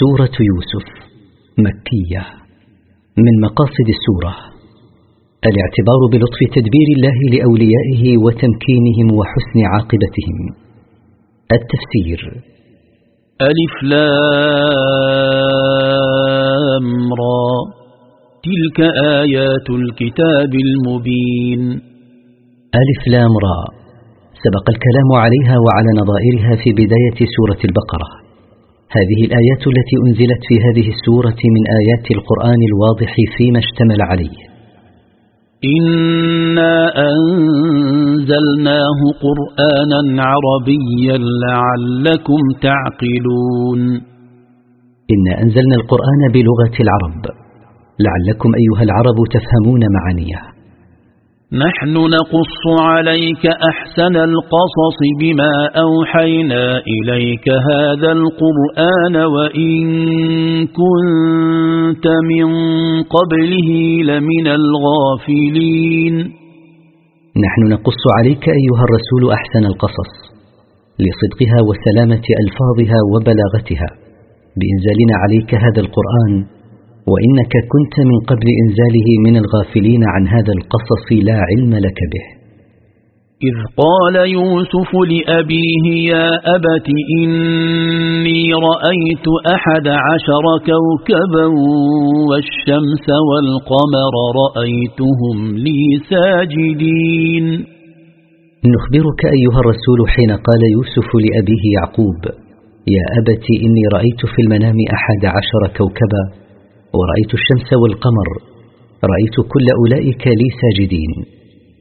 سورة يوسف مكية. من مقاصد السورة الاعتبار بلطف تدبير الله لأوليائه وتمكينهم وحسن عاقبتهم. التفسير ألف لام را. تلك آيات الكتاب المبين. ألف لام را. سبق الكلام عليها وعلى نظائرها في بداية سورة البقرة. هذه الآيات التي أنزلت في هذه السورة من آيات القرآن الواضح فيما اشتمل عليه. إنا أنزلناه قرآنا عربيا لعلكم تعقلون. إنا أنزلنا القرآن بلغة العرب. لعلكم أيها العرب تفهمون معانيه. نحن نقص عليك أحسن القصص بما أوحينا إليك هذا القرآن وإن كنت من قبله لمن الغافلين. نحن نقص عليك أيها الرسول أحسن القصص لصدقها وسلامة ألفاظها وبلاغتها بإنزالنا عليك هذا القرآن وإنك كنت من قبل إنزاله من الغافلين عن هذا القصص لا علم لك به. إذ قال يوسف لأبيه يا أبت إني رأيت أحد عشر كوكبا والشمس والقمر رأيتهم لي ساجدين. نخبرك أيها الرسول حين قال يوسف لأبيه يعقوب يا أبت إني رأيت في المنام أحد عشر كوكبا ورأيت الشمس والقمر رأيت كل أولئك لي ساجدين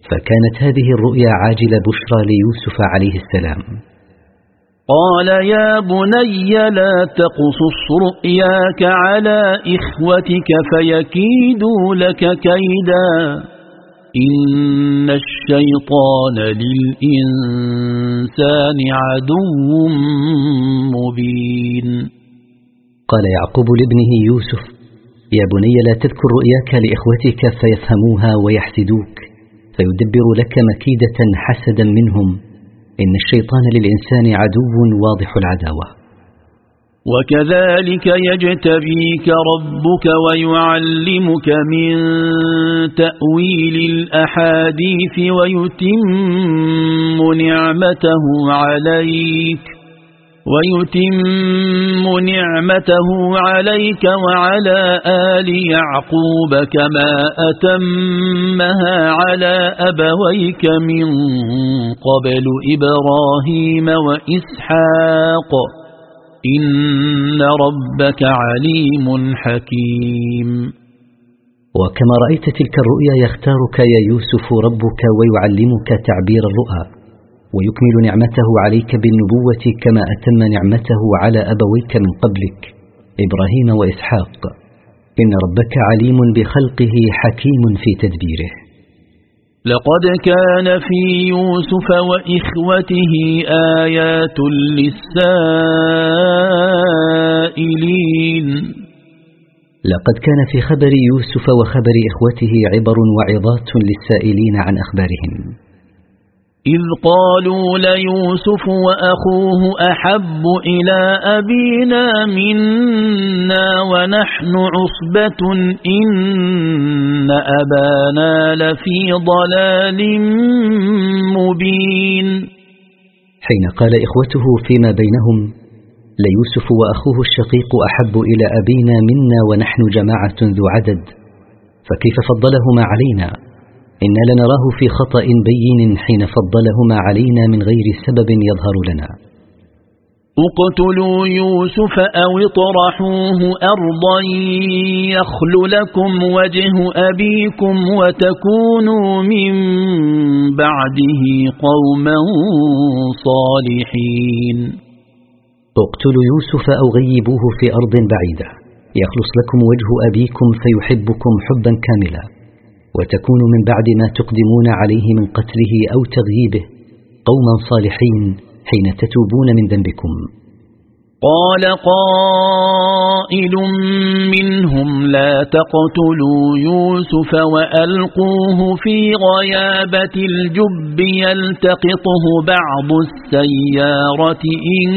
فكانت هذه الرؤيا عاجل بشرى ليوسف عليه السلام. قال يا بني لا تقصص رؤياك على إخوتك فيكيدوا لك كيدا. إن الشيطان للإنسان عدو مبين. قال يعقوب لابنه يوسف يا بني لا تذكر رؤياك لإخوتك فيفهموها ويحسدوك فيدبر لك مكيدة حسدا منهم. إن الشيطان للإنسان عدو واضح العداوة. وكذلك يجتبيك ربك ويعلمك من تأويل الأحاديث ويتم نعمته عليك. ويتم نعمته عليك وعلى آل يعقوب كما أتمها على أبويك من قبل إبراهيم وإسحاق. إن ربك عليم حكيم. وكما رأيت تلك الرؤيا يختارك يا يوسف ربك ويعلمك تعبير الرؤى. ويكمل نعمته عليك بالنبوة كما أتم نعمته على أبويك من قبلك إبراهيم وإسحاق. إن ربك عليم بخلقه حكيم في تدبيره. لقد كان في يوسف وإخوته آيات للسائلين. لقد كان في خبر يوسف وخبر إخوته عبر وعظات للسائلين عن أخبارهم. إذ قالوا ليوسف وأخوه أحب إلى أبينا منا ونحن عصبة إن أبانا لفي ضلال مبين حين قال إخوته فيما بينهم ليوسف وأخوه الشقيق أحب إلى أبينا منا ونحن جماعة ذو عدد فكيف فضلهما علينا؟ إنا لنراه في خطأ بين حين فضلهما علينا من غير سبب يظهر لنا. اقتلوا يوسف أو اطرحوه أرضا يخل لكم وجه أبيكم وتكونوا من بعده قوما صالحين. اقتلوا يوسف أو غيبوه في أرض بعيدة. يخلص لكم وجه أبيكم فيحبكم حبا كاملا. وتكون من بعد ما تقدمون عليه من قتله أو تغييبه قوما صالحين حين تتوبون من ذنبكم. قال قائل منهم لا تقتلوا يوسف وألقوه في غيابة الجب يلتقطه بعض السيارة إن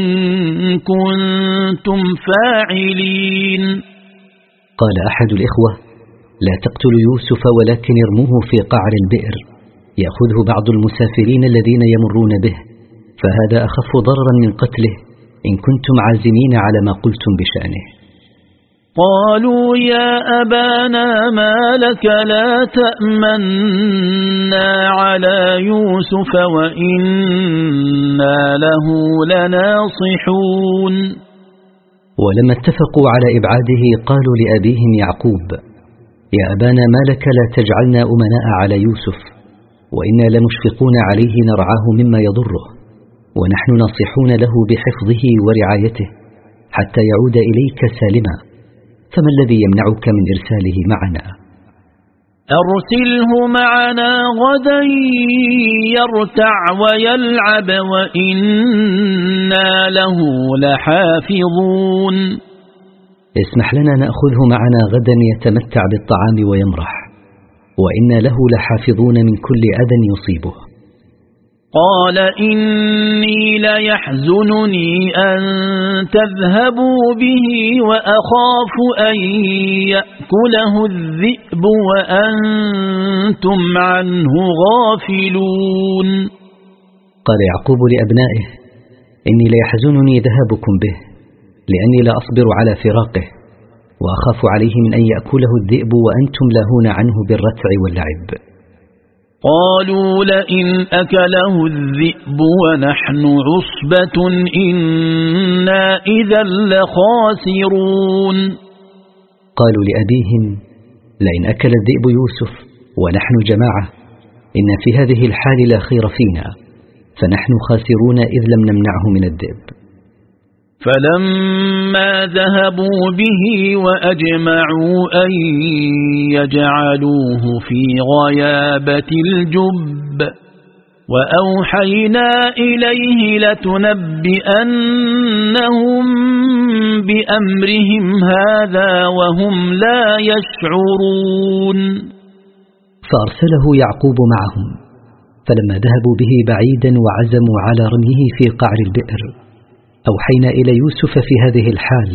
كنتم فاعلين. قال أحد الإخوة لا تقتلوا يوسف ولكن ارموه في قعر البئر. يأخذه بعض المسافرين الذين يمرون به فهذا أخف ضررا من قتله. إن كنتم عازمين على ما قلتم بشأنه. قالوا يا أبانا ما لك لا تأمنا على يوسف وإنا له لناصحون. ولما اتفقوا على إبعاده قالوا لأبيهم يعقوب يا أبانا ما لك لا تجعلنا أمناء على يوسف وإنا لمشفقون عليه نرعاه مما يضره ونحن ناصحون له بحفظه ورعايته حتى يعود إليك سالما فما الذي يمنعك من إرساله معنا؟ أرسله معنا غدا يرتع ويلعب وإنا له لحافظون. اسمح لنا نأخذه معنا غدا يتمتع بالطعام ويمرح وإنا له لحافظون من كل أذى يصيبه. قال إني ليحزنني أن تذهبوا به وأخاف أن يأكله الذئب وأنتم عنه غافلون. قال يعقوب لأبنائه إني ليحزنني ذهابكم به. لأني لا أصبر على فراقه وأخاف عليه من أن يأكله الذئب وأنتم لاهون عنه بالرتع واللعب. قالوا لئن أكله الذئب ونحن عصبة إنا إذا لخاسرون. قالوا لأبيهم لئن أكل الذئب يوسف ونحن جماعة إن في هذه الحال لا خير فينا فنحن خاسرون إذ لم نمنعه من الذئب. فلما ذهبوا به وأجمعوا أن يجعلوه في غيابة الجب وأوحينا إليه لتنبئنهم بأمرهم هذا وهم لا يشعرون. فأرسله يعقوب معهم فلما ذهبوا به بعيدا وعزموا على رميه في قعر البئر أوحينا إلى يوسف في هذه الحال.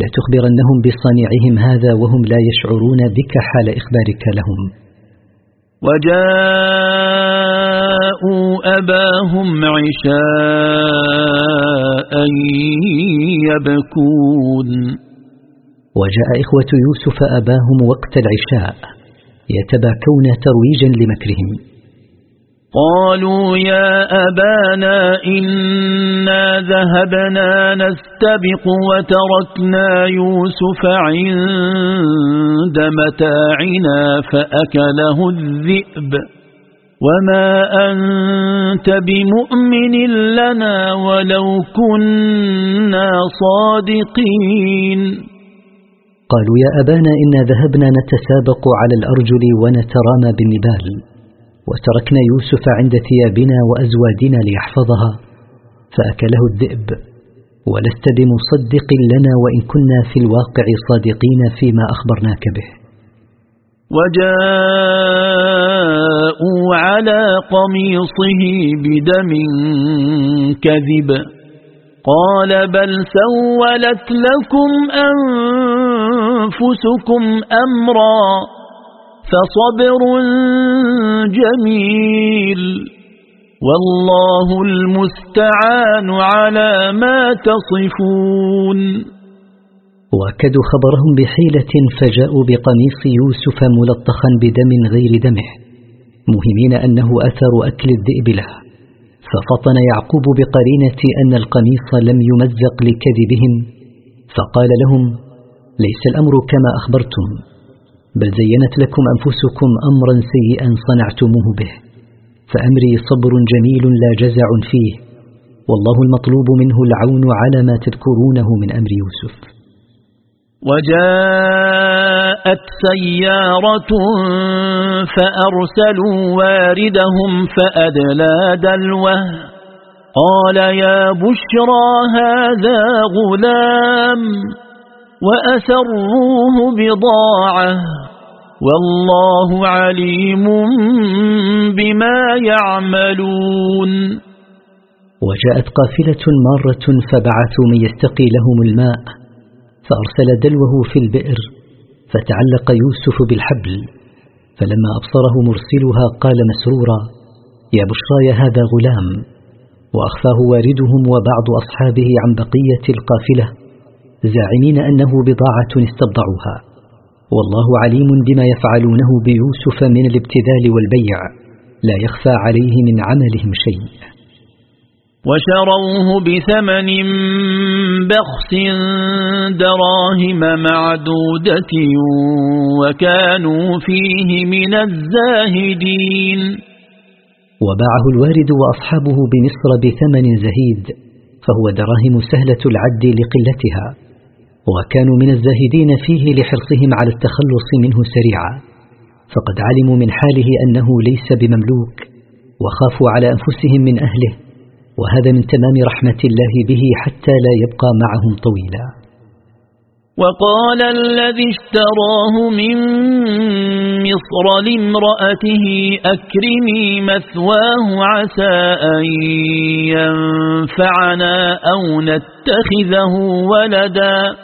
لا تخبرنهم بصانعهم هذا وهم لا يشعرون بك حال إخبارك لهم. وجاءوا أباهم عشاء يبكون. وجاء إخوة يوسف أباهم وقت العشاء يتباكون ترويجا لمكرهم. قالوا يا أبانا إنا ذهبنا نستبق وتركنا يوسف عند متاعنا فأكله الذئب. وما أنت بمؤمن لنا ولو كنا صادقين. قالوا يا أبانا إنا ذهبنا نتسابق على الأرجل ونترامى بالنبال. وتركنا يوسف عند ثيابنا وأزوادنا ليحفظها فأكله الذئب. ولست بمصدق لنا وإن كنا في الواقع صادقين فيما أخبرناك به. وجاءوا على قميصه بدم كذب. قال بل سولت لكم أنفسكم أمرا. فصبر جميل. والله المستعان على ما تصفون. وكدوا خبرهم بحيلة فجاءوا بقميص يوسف ملطخا بدم غير دمه مهمين أنه أثر أكل الذئب له. ففطن يعقوب بقرينة أن القميص لم يمزق لكذبهم فقال لهم ليس الأمر كما أخبرتم. بل زينت لكم أنفسكم أمرا سيئا صنعتموه به فأمري صبر جميل لا جزع فيه والله المطلوب منه العون على ما تذكرونه من أمر يوسف. وجاءت سيارة فأرسلوا واردهم فأدلى دلوه قال يا بشرى هذا غلام وأسروه بضاعة. والله عليم بما يعملون. وجاءت قافلة مارة فبعثوا من يستقي لهم الماء فأرسل دلوه في البئر فتعلق يوسف بالحبل فلما أبصره مرسلها قال مسرورا يا بشراي هذا غلام. وأخفاه واردهم وبعض أصحابه عن بقية القافلة. زاعمين أنه بضاعة استبضعوها. والله عليم بما يفعلونه بيوسف من الابتذال والبيع. لا يخفى عليه من عملهم شيء. وشروه بثمن بخس دراهم معدودة وكانوا فيه من الزاهدين. وباعه الوارد وأصحابه بمصر بثمن زهيد فهو دراهم سهلة العد لقلتها. وكانوا من الزاهدين فيه لحرصهم على التخلص منه سريعا. فقد علموا من حاله أنه ليس بمملوك وخافوا على أنفسهم من أهله وهذا من تمام رحمة الله به حتى لا يبقى معهم طويلا. وقال الذي اشتراه من مصر لامرأته أكرمي مثواه عسى أن ينفعنا أو نتخذه ولداً.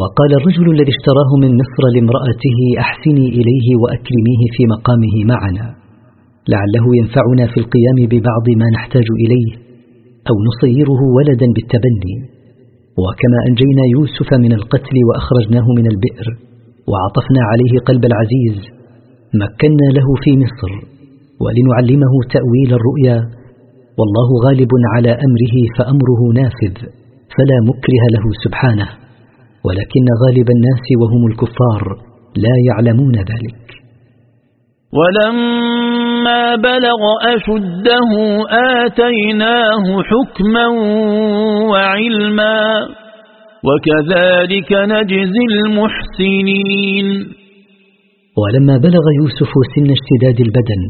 وقال الرجل الذي اشتراه من مصر لامرأته أحسني إليه وأكرميه في مقامه معنا. لعله ينفعنا في القيام ببعض ما نحتاج إليه أو نصيره ولدا بالتبني. وكما أنجينا يوسف من القتل وأخرجناه من البئر وعطفنا عليه قلب العزيز مكنا له في مصر ولنعلمه تأويل الرؤيا. والله غالب على أمره فأمره نافذ فلا مكره له سبحانه. ولكن غالب الناس وهم الكفار لا يعلمون ذلك. ولما بلغ أشده آتيناه حكما وعلما وكذلك نجزي المحسنين. ولما بلغ يوسف سن اشتداد البدن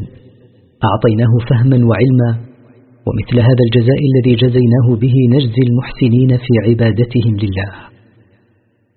أعطيناه فهما وعلما ومثل هذا الجزاء الذي جزيناه به نجزي المحسنين في عبادتهم لله.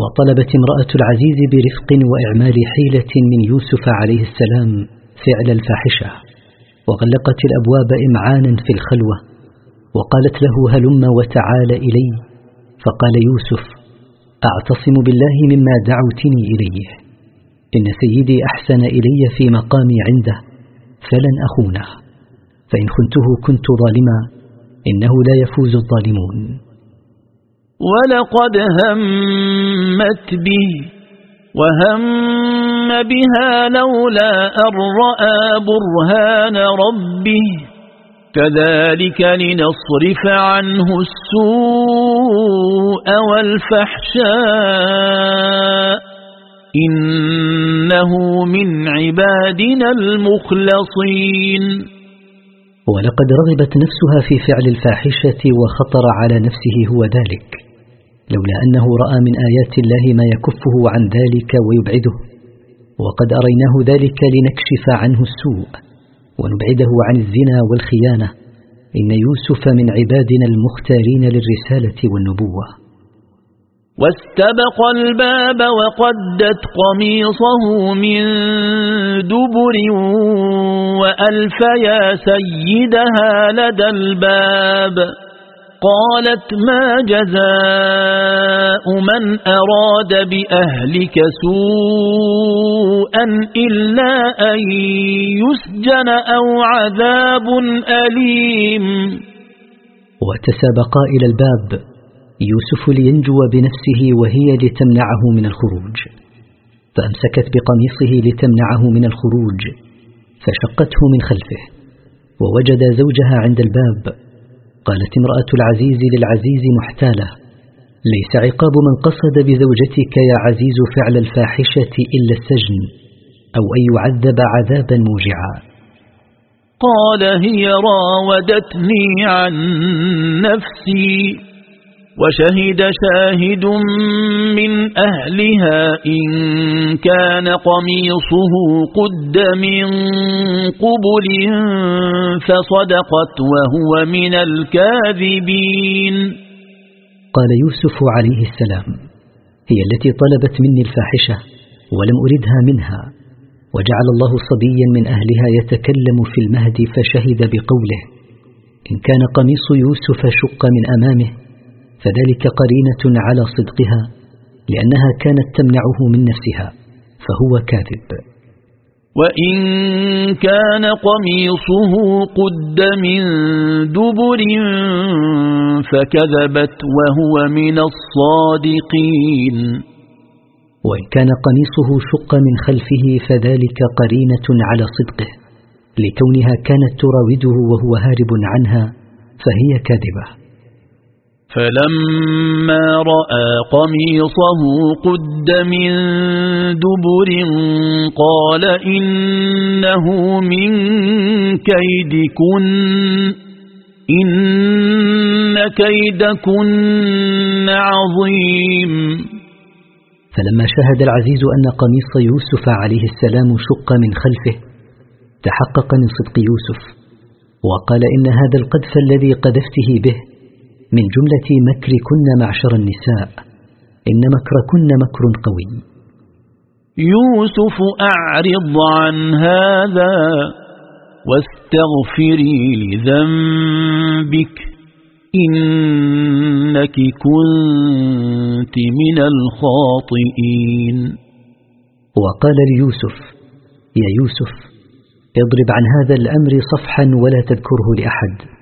وطلبت امرأة العزيز برفق وإعمال حيلة من يوسف عليه السلام فعل الفاحشة وغلقت الأبواب إمعانا في الخلوة وقالت له هلم وتعال إلي فقال يوسف أعتصم بالله مما دعوتني إليه إن سيدي أحسن إلي في مقامي عنده فلن أخونه فإن خنته كنت ظالما إنه لا يفوز الظالمون. ولقد همت به وهم بها لولا أن رأى برهان ربه. كذلك لنصرف عنه السوء والفحشاء. إنه من عبادنا المخلصين. ولقد رغبت نفسها في فعل الفاحشة وخطر على نفسه هو ذلك. لولا أنه رأى من آيات الله ما يكفه عن ذلك ويبعده. وقد أريناه ذلك لنكشف عنه السوء ونبعده عن الزنا والخيانة. إن يوسف من عبادنا المختارين للرسالة والنبوة. واستبق الباب وقدت قميصه من دبر وألف يا سيدها لدى الباب. قالت ما جزاء من أراد بأهلك سوءا إلا أن يسجن أو عذاب أليم. وتسابقا إلى الباب يوسف لينجو بنفسه وهي لتمنعه من الخروج. فأمسكت بقميصه لتمنعه من الخروج فشقته من خلفه ووجد زوجها عند الباب. قالت امرأة العزيز للعزيز محتالة ليس عقاب من قصد بزوجتك يا عزيز فعل الفاحشة إلا السجن أو أن يعذب عذابا موجعا. قال هي راودتني عن نفسي. وشهد شاهد من أهلها إن كان قميصه قد من قبل فصدقت وهو من الكاذبين. قال يوسف عليه السلام هي التي طلبت مني الفاحشة ولم أردها منها وجعل الله صبيا من أهلها يتكلم في المهد فشهد بقوله إن كان قميص يوسف شق من أمامه فذلك قرينة على صدقها لأنها كانت تمنعه من نفسها فهو كاذب. وإن كان قميصه قد من دبر فكذبت وهو من الصادقين. وإن كان قميصه شق من خلفه فذلك قرينة على صدقه لكونها كانت تراوده وهو هارب عنها فهي كاذبة. فلما رأى قميصه قد من دبر قال إنه من كيدكن إن كيدكن عظيم. فلما شهد العزيز أن قميص يوسف عليه السلام شق من خلفه تحقق من صدق يوسف وقال إن هذا القذف الذي قذفته به من جملة مكركن معشر النساء إن مكركن مكر قوي. يوسف أعرض عن هذا واستغفري لذنبك إنك كنت من الخاطئين. وقال ليوسف يا يوسف اضرب عن هذا الأمر صفحا ولا تذكره لأحد.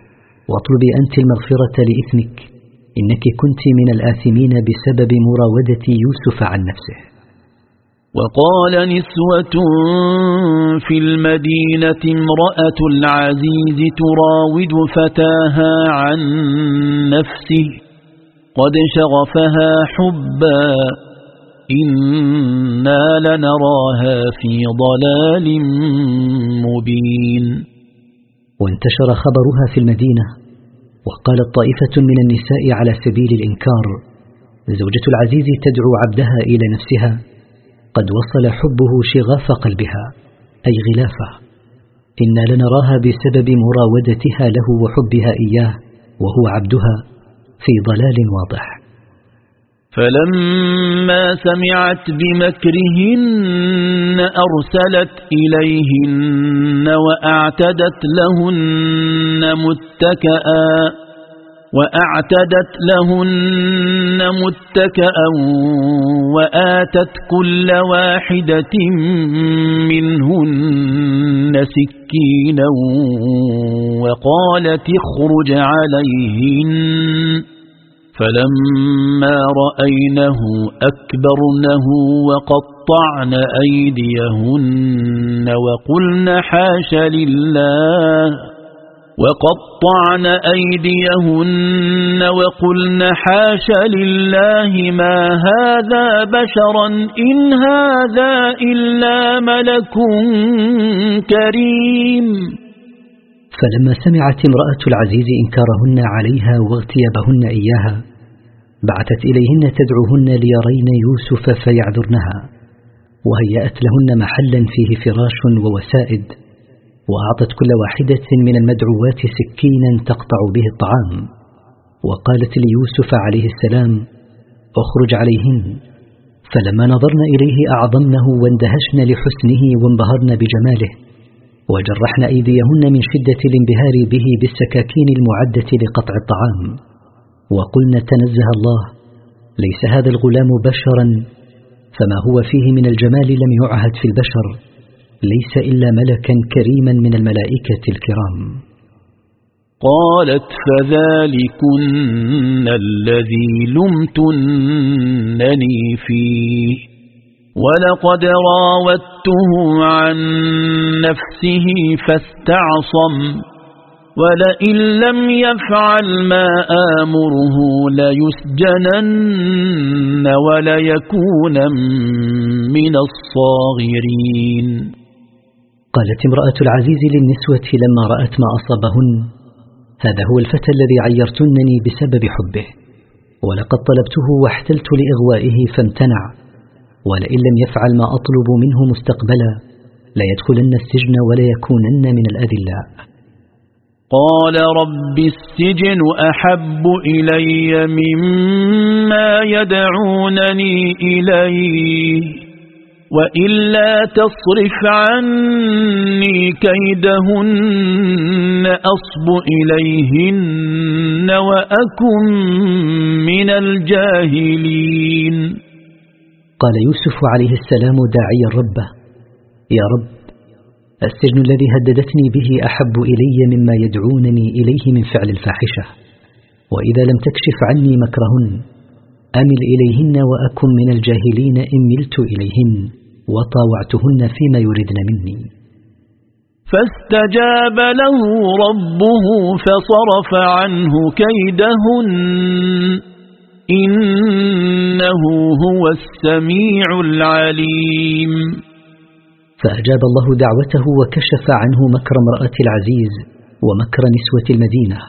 واطلبي أنت المغفرة لإثمك إنك كنت من الآثمين بسبب مراودة يوسف عن نفسه. وقال نسوة في المدينة امرأة العزيز تراود فتاها عن نفسه قد شغفها حبا إنا لنراها في ضلال مبين. وانتشر خبرها في المدينة وقالت طائفة من النساء على سبيل الإنكار زوجة العزيز تدعو عبدها إلى نفسها. قد وصل حبه شغاف قلبها أي غلافة. إنا لنراها بسبب مراودتها له وحبها إياه وهو عبدها في ضلال واضح. فلما سمعت بمكرهن أرسلت إليهن وأعتدت لهن متكئا وأعتدت لهن متكئا وآتت كل واحدة منهن سكينا وقالت اخرج عليهن فلما رأينه أكبرنه وقطعن أيديهن وقلن حاش لله وقطعن أيديهن وقلن حاش لله ما هذا بشرا إن هذا إلا ملك كريم. فلما سمعت امرأة العزيز إنكارهن عليها واغتيابهن إياها بعثت إليهن تدعوهن ليرين يوسف فيعذرنها وهيأت لهن محلا فيه فراش ووسائد وأعطت كل واحدة من المدعوات سكينا تقطع به الطعام وقالت ليوسف عليه السلام أخرج عليهن. فلما نظرن إليه أعظمنه واندهشن لحسنه وانبهرن بجماله وجرحن أيديهن من شدة الانبهار به بالسكاكين المعدة لقطع الطعام. وقلنا تنزه الله ليس هذا الغلام بشرا فما هو فيه من الجمال لم يعهد في البشر ليس إلا ملكا كريما من الملائكة الكرام. قالت فذلكن الذي لمتنني فيه. ولقد راودته عن نفسه فاستعصم. ولئن لم يفعل ما آمره ليسجنن وليكون من الصاغرين. قالت امرأة العزيز للنسوة لما رأت ما أصابهن. هذا هو الفتى الذي عيرتنني بسبب حبه. ولقد طلبته واحتلت لإغوائه فامتنع. ولئن لم يفعل ما أطلب منه مستقبلا ليدخلن السجن وليكونن من الأذلاء. قال رب السجن أحب إلي مما يدعونني إليه وإلا تصرف عني كيدهن أصب إليهن وأكن من الجاهلين. قال يوسف عليه السلام داعيا ربه يا رب السجن الذي هددتني به أحب إلي مما يدعونني إليه من فعل الفاحشة. وإذا لم تكشف عني مكرهن أمل إليهن وأكن من الجاهلين إن ملت إليهن وطاوعتهن فيما يردن مني. فاستجاب له ربه فصرف عنه كيدهن. إنه هو السميع العليم. فأجاب الله دعوته وكشف عنه مكر امرأة العزيز ومكر نسوة المدينة.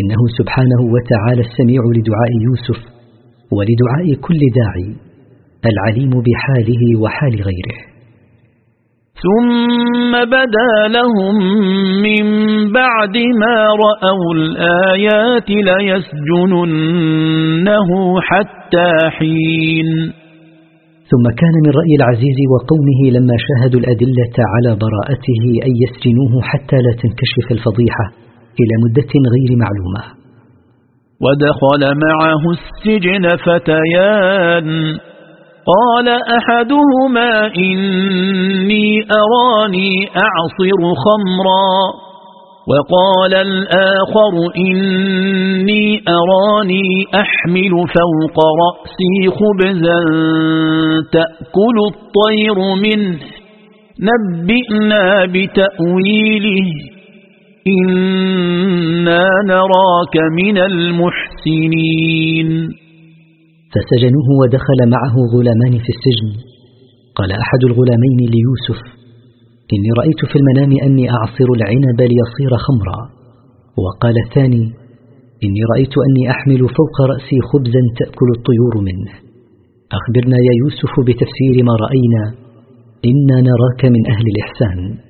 إنه سبحانه وتعالى السميع لدعاء يوسف ولدعاء كل داعي العليم بحاله وحال غيره. ثم بدا لهم من بعد ما رأوا الآيات ليسجننه حتى حين ثم كان من رأي العزيز وقومه لما شاهدوا الأدلة على براءته أن يسجنوه حتى لا تنكشف الفضيحة إلى مدة غير معلومة. ودخل معه السجن فتيان. قال أحدهما إني أراني أعصر خمرا. وقال الآخر إني أراني أحمل فوق رأسي خبزا تأكل الطير منه. نبئنا بتأويله. إنا نراك من المحسنين. فسجنوه ودخل معه غلامان في السجن. قال أحد الغلامين ليوسف إني رأيت في المنام أني أعصر العنب ليصير خمرا. وقال الثاني إني رأيت أني أحمل فوق رأسي خبزا تأكل الطيور منه. أخبرنا يا يوسف بتفسير ما رأينا. إنا نراك من أهل الإحسان.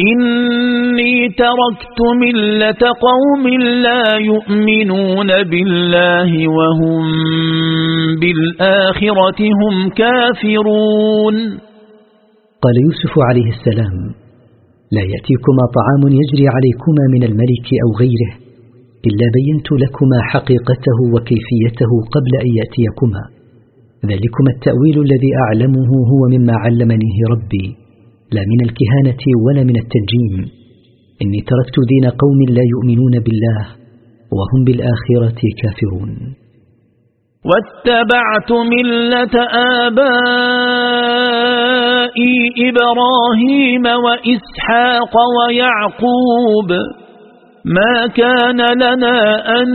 إني تركت ملة قوم لا يؤمنون بالله وهم بالآخرة هم كافرون. قال يوسف عليه السلام لا يأتيكما طعام يجري عليكما من الملك أو غيره إلا بينت لكما حقيقته وكيفيته قبل أن يأتيكما. ذلكما التأويل الذي أعلمه هو مما علمنيه ربي. لا من الكهانة ولا من التنجيم. إني تركت دين قوم لا يؤمنون بالله وهم بالآخرة كافرون. واتبعت ملة آبائي إبراهيم وإسحاق ويعقوب. ما كان لنا أن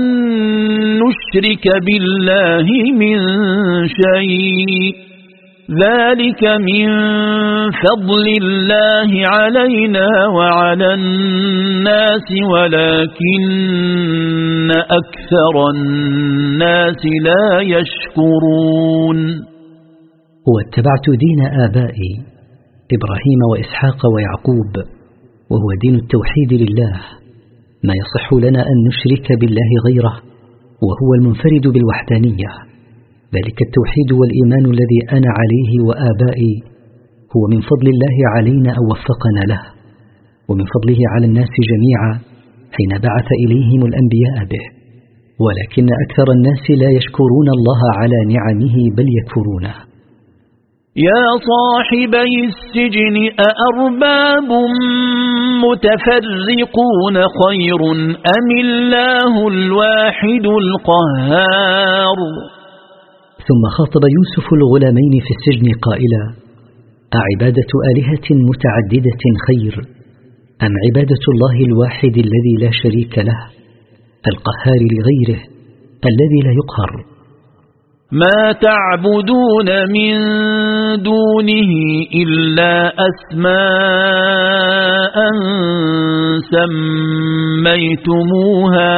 نشرك بالله من شيء. ذلك من فضل الله علينا وعلى الناس ولكن أكثر الناس لا يشكرون. واتبعت دين آبائي إبراهيم وإسحاق ويعقوب وهو دين التوحيد لله. ما يصح لنا أن نشرك بالله غيره وهو المنفرد بالوحدانية. ذلك التوحيد والإيمان الذي أنا عليه وآبائي هو من فضل الله علينا أن وفقنا له ومن فضله على الناس جميعا حين بعث إليهم الأنبياء به. ولكن أكثر الناس لا يشكرون الله على نعمه بل يكفرونه. يا صاحبي السجن أأرباب متفرقون خير أم الله الواحد القهار؟ ثم خاطب يوسف الغلامين في السجن قائلا أعبادة آلهة متعددة خير أم عبادة الله الواحد الذي لا شريك له القهار لغيره الذي لا يقهر؟ ما تعبدون من دونه إلا أسماء سميتموها.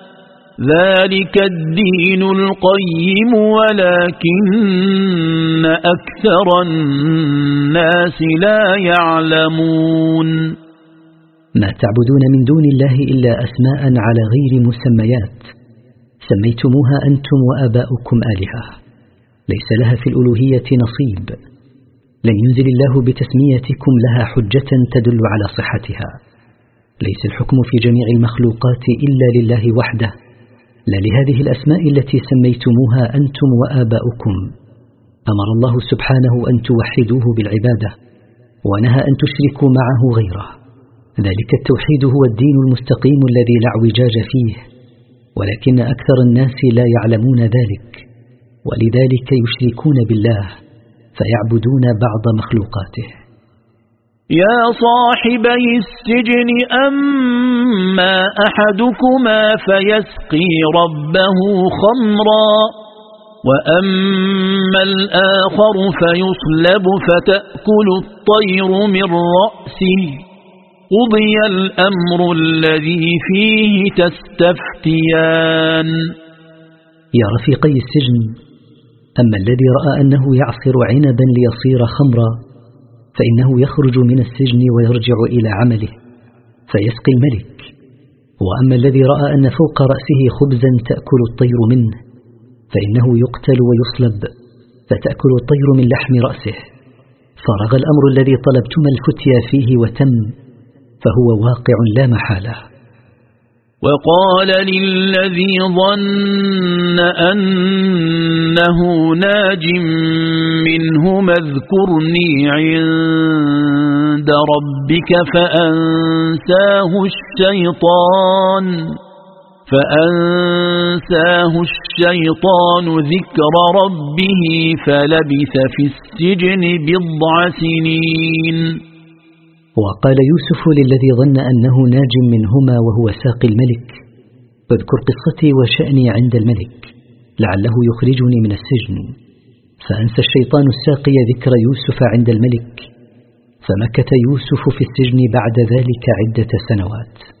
ذلك الدين القيم ولكن أكثر الناس لا يعلمون. ما تعبدون من دون الله إلا أسماء على غير مسميات. سميتموها أنتم وآباؤكم آلهة. ليس لها في الألوهية نصيب. لن ينزل الله بتسميتكم لها حجة تدل على صحتها. ليس الحكم في جميع المخلوقات إلا لله وحده. لا لهذه الأسماء التي سميتموها أنتم وآباؤكم. أمر الله سبحانه أن توحدوه بالعبادة ونهى أن تشركوا معه غيره. ذلك التوحيد هو الدين المستقيم الذي لا اعوجاج فيه ولكن أكثر الناس لا يعلمون ذلك ولذلك يشركون بالله فيعبدون بعض مخلوقاته. يا صاحبي السجن أما أحدكما فيسقي ربه خمرا وأما الآخر فيصلب فتأكل الطير من رأسه. قضي الأمر الذي فيه تستفتيان. يا رفيقي السجن أما الذي رأى أنه يعصر عنبا ليصير خمرا فإنه يخرج من السجن ويرجع إلى عمله فيسقي الملك. وأما الذي رأى أن فوق رأسه خبزا تأكل الطير منه فإنه يقتل ويصلب فتأكل الطير من لحم رأسه. فرغ الأمر الذي طلبتما الفتيا فيه وتم فهو واقع لا محالة. وقال للذي ظن أنه ناج منه اذكرني عند ربك فأنساه الشيطان فأنساه الشيطان ذكر ربه فلبث في السجن بضع سنين وقال يوسف للذي ظن أنه ناج منهما وهو ساقي الملك اذكر قصتي وشأني عند الملك لعله يخرجني من السجن فأنسى الشيطان الساقي ذكر يوسف عند الملك فمكث يوسف في السجن بعد ذلك عدة سنوات.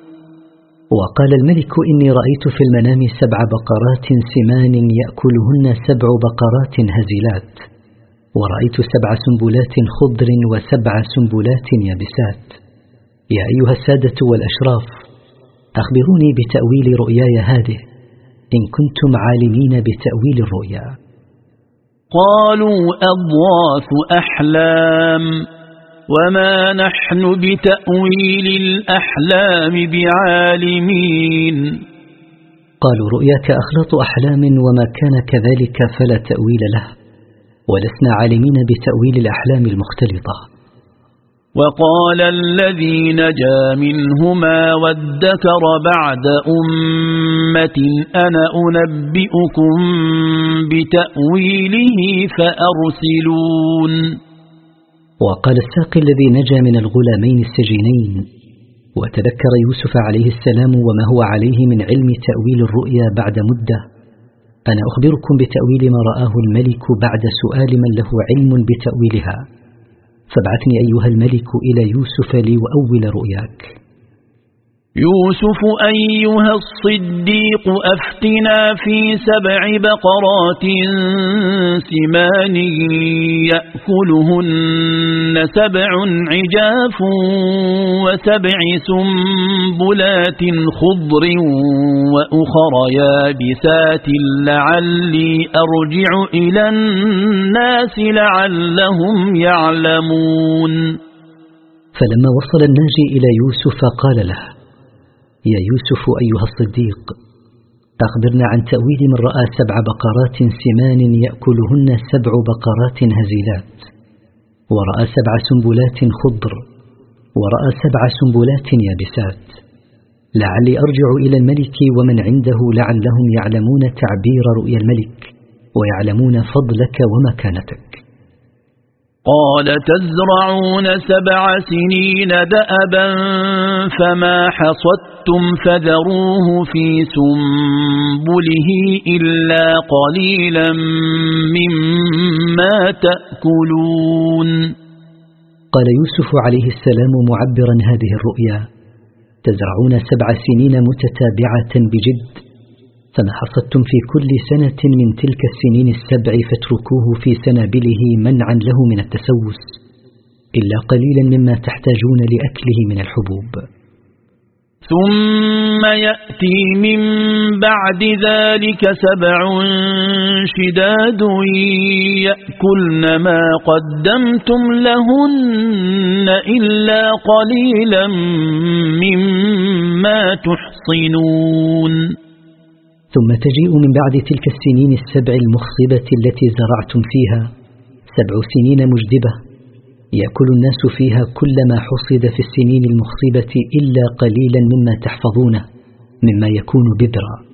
وقال الملك إني رأيت في المنام سبع بقرات سمان يأكلهن سبع بقرات هزيلات ورأيت سبع سنبلات خضر وسبع سنبلات يابسات. يا أيها السادة والأشراف أخبروني بتأويل رؤياي هذه. إن كنتم عالمين بتأويل الرؤيا. قالوا أضواث أحلام. وما نحن بتأويل الأحلام بعالمين قالوا رؤياك أخلاط أحلام وما كان كذلك فلا تأويل له ولسنا عالمين بتأويل الأحلام المختلطة. وقال الذي نجا منهما وادكر بعد أمة أنا أنبئكم بتأويله فأرسلون. وقال الساقي الذي نجا من الغلامين السجينين وتذكر يوسف عليه السلام وما هو عليه من علم تأويل الرؤيا بعد مدة؟ أنا أخبركم بتأويل ما رآه الملك بعد سؤال من له علم بتأويلها. فابعثني أيها الملك إلى يوسف ليؤول رؤياك. يوسف أيها الصديق أفتنا في سبع بقرات سمان يأكلهن سبع عجاف وسبع سنبلات خضر وأخر يابسات لعلي أرجع إلى الناس لعلهم يعلمون فلما وصل الناجي إلى يوسف قال له يا يوسف أيها الصديق أخبرنا عن تأويل من رأى سبع بقرات سمان يأكلهن سبع بقرات هزيلات ورأى سبع سنبلات خضر ورأى سبع سنبلات يابسات. لعلي أرجع إلى الملك ومن عنده لعلهم يعلمون تعبير رؤيا الملك ويعلمون فضلك ومكانتك. قال تزرعون سبع سنين دأبا فما حصدتم فذروه في سنبله إلا قليلا مما تأكلون. قال يوسف عليه السلام معبرا هذه الرؤيا تزرعون سبع سنين متتابعة بجد فما حصدتم في كل سنة من تلك السنين السبع فاتركوه في سنابله منعا له من التسوس إلا قليلا مما تحتاجون لأكله من الحبوب. ثم يأتي من بعد ذلك سبع شداد يأكلن ما قدمتم لهن إلا قليلا مما تحصنون. ثم تجيء من بعد تلك السنين السبع المخصبة التي زرعتم فيها سبع سنين مجدبة. يأكل الناس فيها كل ما حصد في السنين المخصبة إلا قليلا مما تحفظونه مما يكون بذرا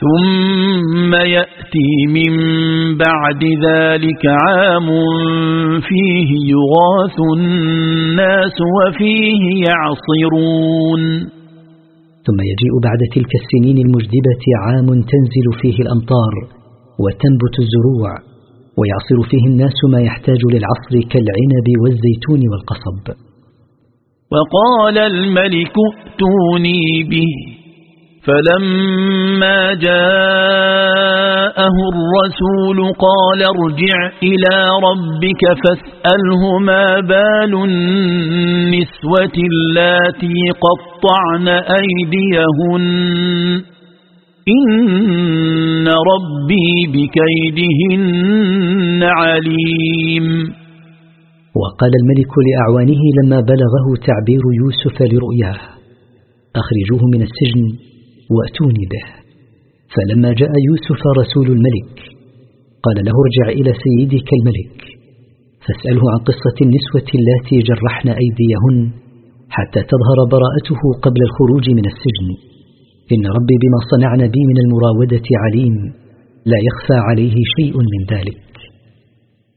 ثم يأتي من بعد ذلك عام فيه يغاث الناس وفيه يعصرون. ثم يجيء بعد تلك السنين المجدبة عام تنزل فيه الأمطار وتنبت الزروع ويعصر فيه الناس ما يحتاج للعصر كالعنب والزيتون والقصب. وقال الملك ائتوني به. فلما جاءه الرسول قال ارجع إلى ربك فاسأله ما بال النسوة اللاتي قطعن أيديهن. إن ربي بكيدهن عليم. وقال الملك لأعوانه لما بلغه تعبير يوسف لرؤياه أخرجوه من السجن وأتوني به. فلما جاء يوسف رسول الملك قال له ارجع إلى سيدك الملك فاسأله عن قصة النسوة اللاتي جرحن أيديهن حتى تظهر براءته قبل الخروج من السجن. إن ربي بما صنعن بي من المراودة عليم لا يخفى عليه شيء من ذلك.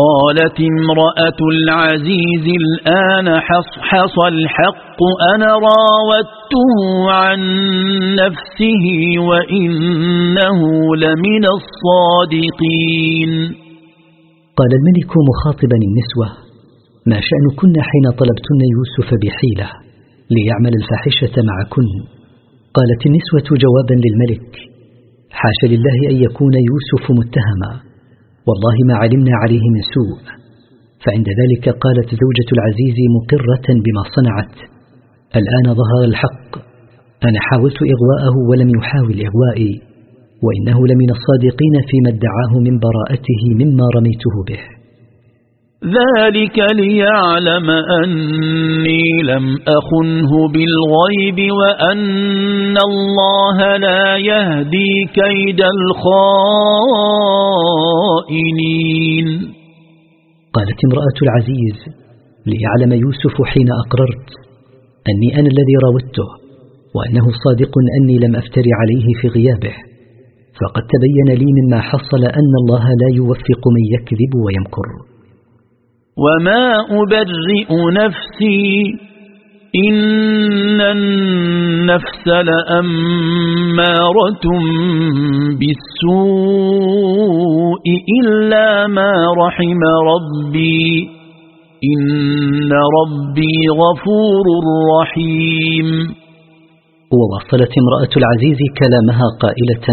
قالت امرأة العزيز الآن حصحص الحق أنا راودته عن نفسه وإنه لمن الصادقين. قال الملك مخاطبا النسوة ما شأنكن حين طلبتن يوسف بحيلة ليعمل الفاحشة معكن؟ قالت النسوة جوابا للملك حاش لله أن يكون يوسف متهما. والله ما علمنا عليه من سوء. فعند ذلك قالت زوجة العزيز مقرة بما صنعت الآن ظهر الحق. أنا حاولت إغواءه ولم يحاول إغوائي وإنه لمن الصادقين فيما ادعاه من براءته مما رميته به. ذلك ليعلم أني لم أخنه بالغيب وأن الله لا يهدي كيد الخائنين. قالت امرأة العزيز ليعلم يوسف حين أقررت أني أنا الذي راودته وأنه صادق أني لم أفتر عليه في غيابه. فقد تبين لي مما حصل أن الله لا يوفق من يكذب ويمكر. وما أبرئ نفسي إن النفس لأمارة بالسوء إلا ما رحم ربي إن ربي غفور رحيم وواصلت امرأة العزيز كلامها قائلة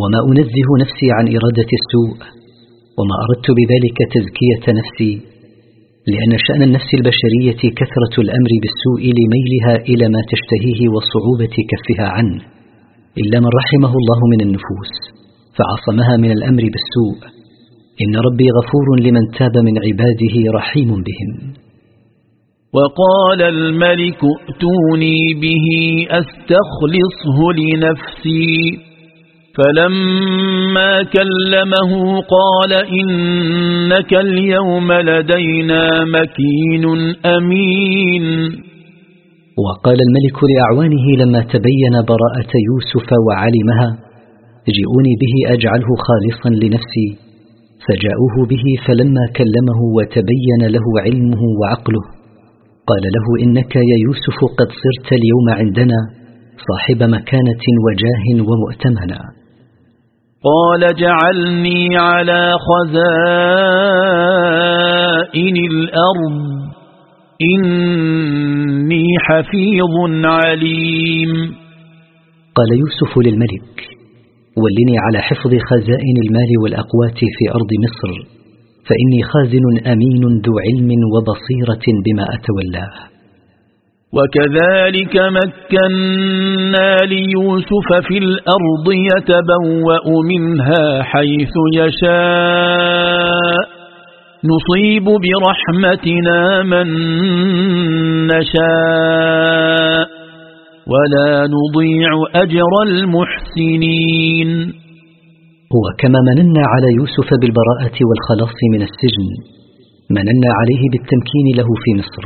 وما أنزه نفسي عن إرادة السوء وما أردت بذلك تزكية نفسي لأن شأن النفس البشرية كثرة الأمر بالسوء لميلها إلى ما تشتهيه وصعوبة كفها عنه إلا من رحمه الله من النفوس فعصمها من الأمر بالسوء. إن ربي غفور لمن تاب من عباده رحيم بهم. وقال الملك ائتوني به أستخلصه لنفسي. فلما كلمه قال إنك اليوم لدينا مكين أمين. وقال الملك لأعوانه لما تبين براءة يوسف وعلمها جئوني به أجعله خالصا لنفسي. فجاءوه به فلما كلمه وتبين له علمه وعقله. قال له إنك يا يوسف قد صرت اليوم عندنا صاحب مكانة وجاه ومؤتمنا. قال جعلني على خزائن الأرض. إني حفيظ عليم. قال يوسف للملك ولني على حفظ خزائن المال والأقوات في أرض مصر فإني خازن أمين ذو علم وبصيرة بما أتولاه. وكذلك مكنا ليوسف في الأرض يتبوأ منها حيث يشاء. نصيب برحمتنا من نشاء. ولا نضيع أجر المحسنين. وكما مننا على يوسف بالبراءة والخلاص من السجن مننا عليه بالتمكين له في مصر.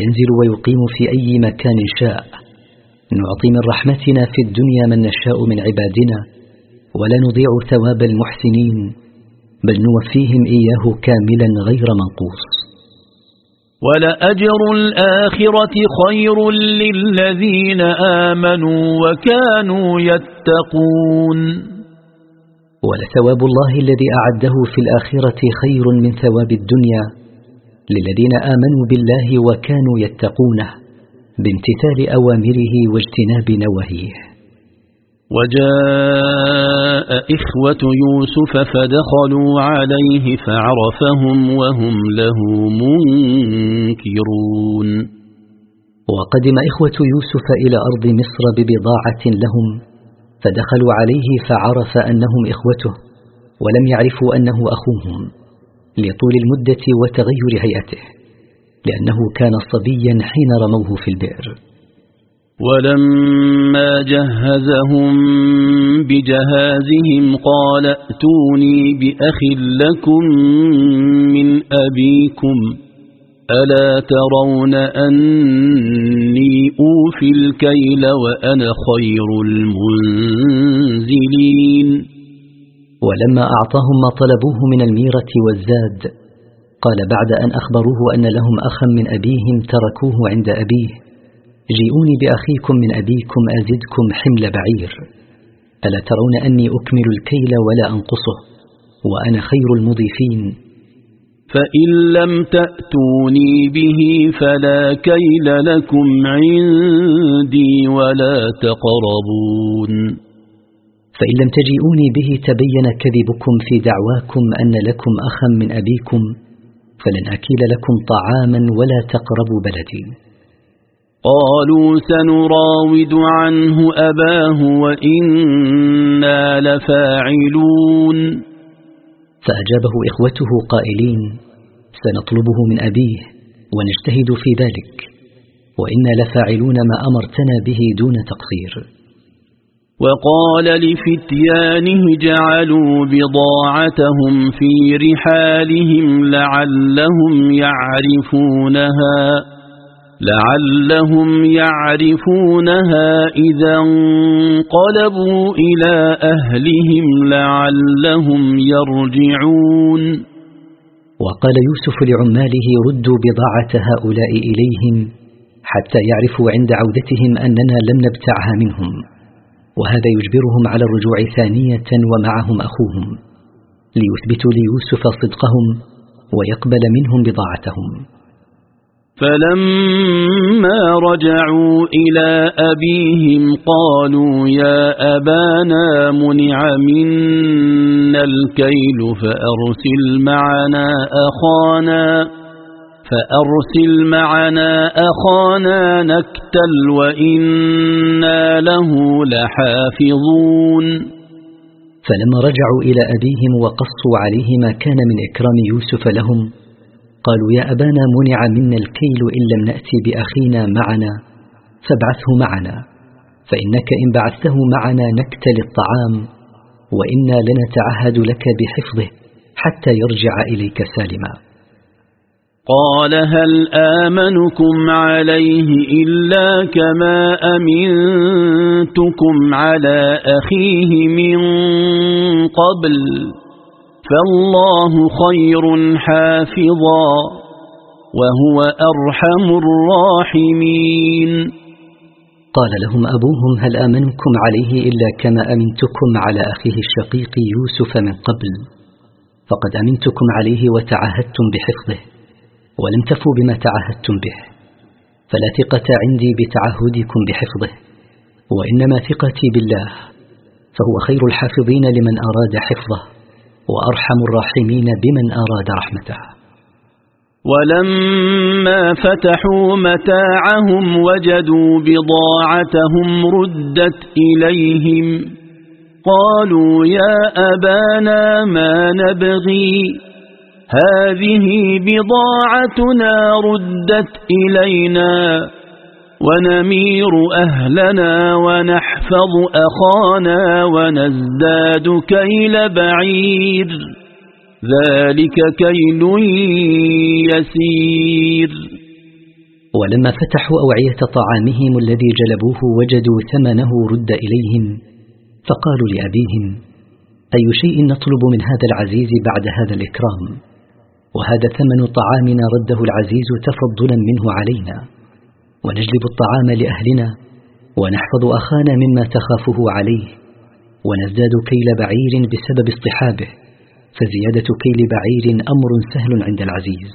ينزل ويقيم في أي مكان شاء. نعطي من رحمتنا في الدنيا من نشاء من عبادنا ولا نضيع ثواب المحسنين بل نوفيهم إياه كاملا غير منقوص. ولأجر الآخرة خير للذين آمنوا وكانوا يتقون. ولثواب الله الذي أعده في الآخرة خير من ثواب الدنيا للذين آمنوا بالله وكانوا يتقونه بامتثال أوامره واجتناب نواهيه. وجاء إخوة يوسف فدخلوا عليه فعرفهم وهم له منكرون. وقدم إخوة يوسف إلى أرض مصر ببضاعة لهم فدخلوا عليه فعرف أنهم إخوته ولم يعرفوا أنه أخوهم. لطول المدة وتغير هيئته لأنه كان صبيا حين رموه في البئر. ولما جهزهم بجهازهم قال ائتوني بأخ لكم من أبيكم ألا ترون أني أوفي الكيل وأنا خير المنزلين؟ ولما أعطاهم ما طلبوه من الميرة والزاد قال بعد أن أخبروه أن لهم أخا من أبيهم تركوه عند أبيه جيئوني بأخيكم من أبيكم أزدكم حمل بعير. ألا ترون أني أكمل الكيل ولا أنقصه وأنا خير المضيفين. فإن لم تأتوني به فلا كيل لكم عندي ولا تقربون. فإن لم تجيئوني به تبين كذبكم في دعواكم أن لكم أخا من أبيكم فلن أكيل لكم طعاما ولا تقربوا بلدي. قالوا سنراود عنه أباه وإنا لفاعلون. فأجابه إخوته قائلين سنطلبه من أبيه ونجتهد في ذلك وإنا لفاعلون ما أمرتنا به دون تقصير. وقال لفتيانه جعلوا بضاعتهم في رحالهم لعلهم يعرفونها لعلهم يعرفونها إذا انقلبوا إلى أهلهم لعلهم يرجعون. وقال يوسف لعماله ردوا بضاعة هؤلاء إليهم حتى يعرفوا عند عودتهم أننا لم نبتعها منهم. وهذا يجبرهم على الرجوع ثانية ومعهم أخوهم ليثبتوا ليوسف صدقهم ويقبل منهم بضاعتهم. فلما رجعوا إلى أبيهم قالوا يا أبانا منع منا الكيل فأرسل معنا أخانا. فأرسل معنا أخانا نكتل وإنا له لحافظون. فلما رجعوا إلى أبيهم وقصوا عليه ما كان من إكرام يوسف لهم قالوا يا أبانا منع منا الكيل إن لم نأتي بأخينا معنا فابعثه معنا فإنك إن بعثته معنا نكتل الطعام وإنا لنتعهد لك بحفظه حتى يرجع إليك سالما. قال هل آمنكم عليه إلا كما أمنتكم على أخيه من قبل فالله خير حافظا وهو أرحم الراحمين. قال لهم أبوهم هل آمنكم عليه إلا كما أمنتكم على أخيه الشقيق يوسف من قبل؟ فقد أمنتكم عليه وتعهدتم بحفظه. ولم تفوا بما تعهدتم به. فلا ثقة عندي بتعهدكم بحفظه وإنما ثقتي بالله فهو خير الحافظين لمن أراد حفظه وأرحم الراحمين بمن أراد رحمته. ولما فتحوا متاعهم وجدوا بضاعتهم ردت إليهم قالوا يا أبانا ما نبغي؟ هذه بضاعتنا ردت إلينا ونمير أهلنا ونحفظ أخانا ونزداد كيل بعير. ذلك كيل يسير. ولما فتحوا أوعية طعامهم الذي جلبوه وجدوا ثمنه رد إليهم فقالوا لأبيهم أي شيء نطلب من هذا العزيز بعد هذا الإكرام؟ وهذا ثمن طعامنا رده العزيز تفضلا منه علينا. ونجلب الطعام لأهلنا ونحفظ أخانا مما تخافه عليه ونزداد كيل بعير بسبب اصطحابه فزيادة كيل بعير أمر سهل عند العزيز.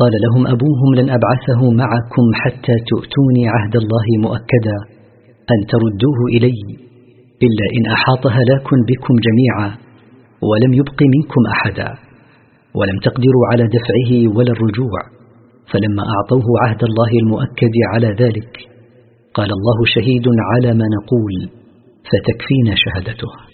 قال لهم أبوهم لن أبعثه معكم حتى تؤتوني عهد الله مؤكدا أن تردوه إلي إلا إن أحاط هلاك بكم جميعا ولم يبق منكم أحدا ولم تقدروا على دفعه ولا الرجوع فلما أعطوه عهد الله المؤكد على ذلك قال الله شهيد على ما نقول فتكفينا شهادته.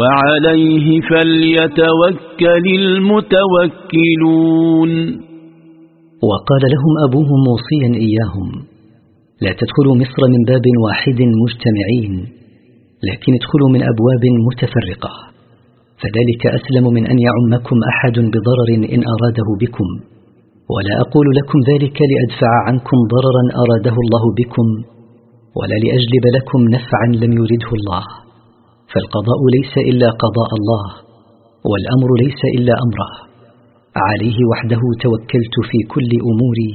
وعليه فليتوكل المتوكلون. وقال لهم أبوهم موصيا إياهم لا تدخلوا مصر من باب واحد مجتمعين لكن ادخلوا من أبواب متفرقة. فذلك أسلم من أن يعمكم أحد بضرر إن أراده بكم. ولا أقول لكم ذلك لأدفع عنكم ضررا أراده الله بكم ولا لأجلب لكم نفعا لم يرده الله. فالقضاء ليس إلا قضاء الله والأمر ليس إلا أمره. عليه وحده توكلت في كل أموري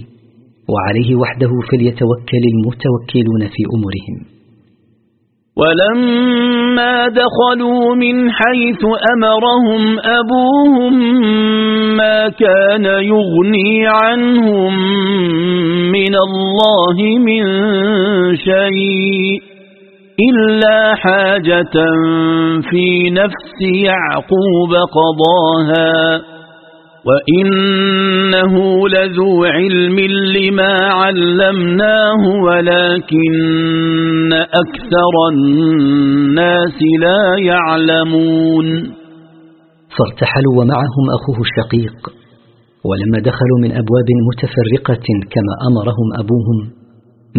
وعليه وحده فليتوكل المتوكلون في أمورهم. ولما دخلوا من حيث أمرهم أبوهم ما كان يغني عنهم من الله من شيء. إلا حاجة في نفس يعقوب قضاها وإنه لذو علم لما علمناه ولكن أكثر الناس لا يعلمون. فارتحلوا ومعهم أخوه الشقيق ولما دخلوا من أبواب متفرقة كما أمرهم أبوهم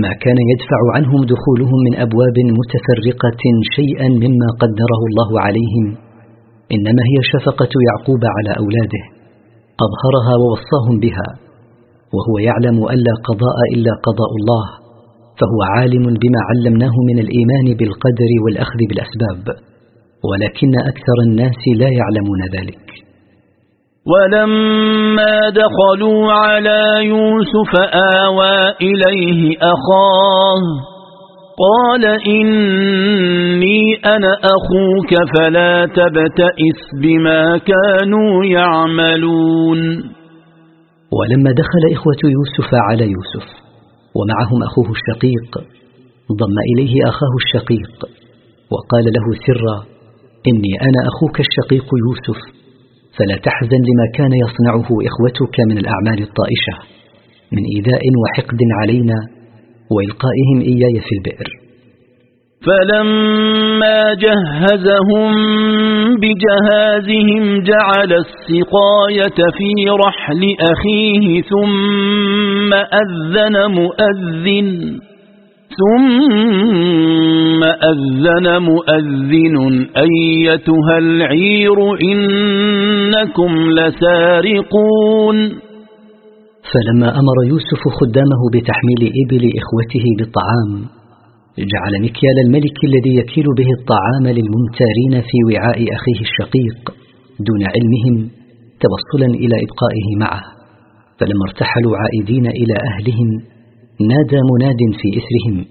ما كان يدفع عنهم دخولهم من أبواب متفرقة شيئا مما قدره الله عليهم. إنما هي شفقة يعقوب على أولاده. أظهرها ووصاهم بها. وهو يعلم ألا قضاء إلا قضاء الله. فهو عالم بما علمناه من الإيمان بالقدر والأخذ بالأسباب. ولكن أكثر الناس لا يعلمون ذلك. ولما دخلوا على يوسف آوى إليه أخاه قال إني أنا أخوك فلا تبتئس بما كانوا يعملون. ولما دخل إخوة يوسف على يوسف ومعهم أخوه الشقيق ضم إليه أخاه الشقيق وقال له سرا إني أنا أخوك الشقيق يوسف. فلا تحزن لما كان يصنعه إخوتك من الأعمال الطائشة من إيذاء وحقد علينا وإلقائهم إياي في البئر. فلما جهزهم بجهازهم جعل السقاية في رحل أخيه ثم أذن مؤذن. ثم أذن مؤذن أيتها العير إنكم لسارقون. فلما أمر يوسف خدامه بتحميل إبل إخوته بالطعام جعل مكيال الملك الذي يكيل به الطعام للممتارين في وعاء أخيه الشقيق دون علمهم توصلا إلى إبقائه معه فلما ارتحلوا عائدين إلى أهلهم نادى مناد في إثرهم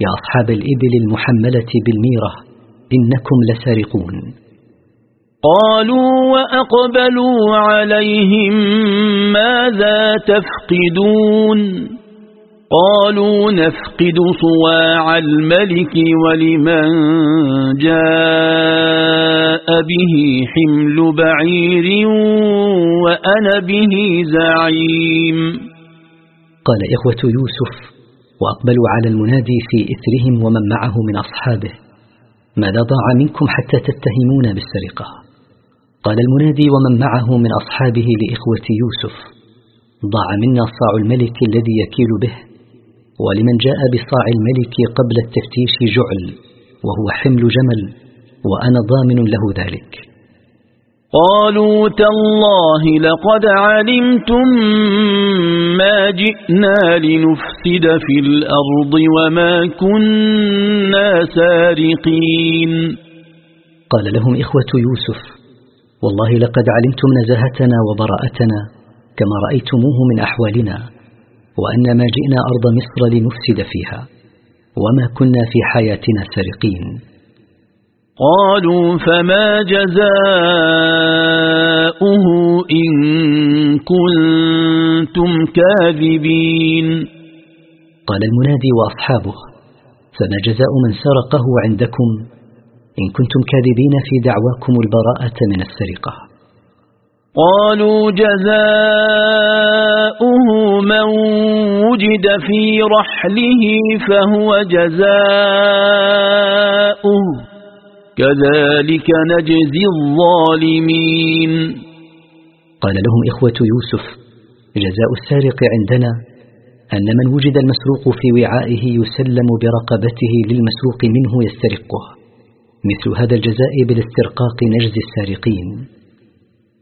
يا أصحاب الإبل المحملة بالميرة إنكم لسارقون. قالوا وأقبلوا عليهم ماذا تفقدون؟ قالوا نفقد صواع الملك ولمن جاء به حمل بعير وأنا به زعيم. قال إخوة يوسف وأقبلوا على المنادي في إثرهم ومن معه من أصحابه ماذا ضاع منكم حتى تتهمون بالسرقة. قال المنادي ومن معه من أصحابه لإخوة يوسف ضاع منا صاع الملك الذي يكيل به ولمن جاء بصاع الملك قبل التفتيش جعل وهو حمل جمل وأنا ضامن له ذلك. قالوا تالله لقد علمتم ما جئنا لنفسد في الأرض وما كنا سارقين. قال لهم إخوة يوسف والله لقد علمتم نزاهتنا وبراءتنا كما رأيتموه من أحوالنا وأن ما جئنا أرض مصر لنفسد فيها وما كنا في حياتنا سرقين قالوا فما جزاؤه إن كنتم كاذبين. قال المنادي وأصحابه فما جزاء من سرقه عندكم إن كنتم كاذبين في دعواكم البراءة من السرقة. قالوا جزاؤه من وجد في رحله فهو جزاؤه. كذلك نجزي الظالمين. قال لهم إخوة يوسف جزاء السارق عندنا أن من وجد المسروق في وعائه يسلم برقبته للمسروق منه يسترقه مثل هذا الجزاء بالاسترقاق نجزي السارقين.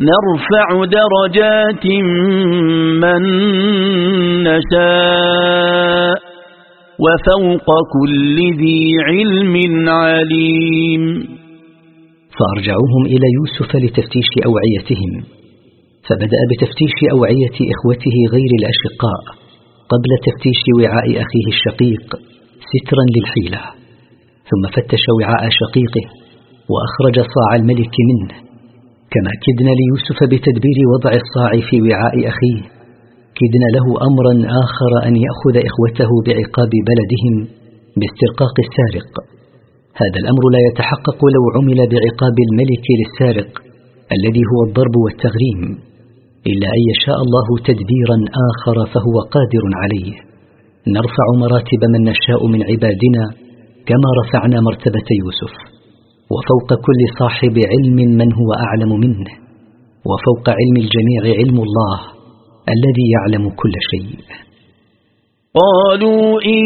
نرفع درجات من نشاء وفوق كل ذي علم عليم. فأرجعوهم إلى يوسف لتفتيش أوعيتهم. فبدأ بتفتيش أوعية إخوته غير الأشقاء قبل تفتيش وعاء أخيه الشقيق سترا للحيلة. ثم فتش وعاء شقيقه وأخرج صاع الملك منه. كما كدنا ليوسف بتدبير وضع الصاع في وعاء أخيه كدنا له أمرا آخر أن يأخذ إخوته بعقاب بلدهم باسترقاق السارق. هذا الأمر لا يتحقق لو عمل بعقاب الملك للسارق الذي هو الضرب والتغريم إلا أن يشاء الله تدبيرا آخر فهو قادر عليه. نرفع مراتب من نشاء من عبادنا كما رفعنا مرتبة يوسف. وفوق كل صاحب علم من هو أعلم منه وفوق علم الجميع علم الله الذي يعلم كل شيء. قالوا إن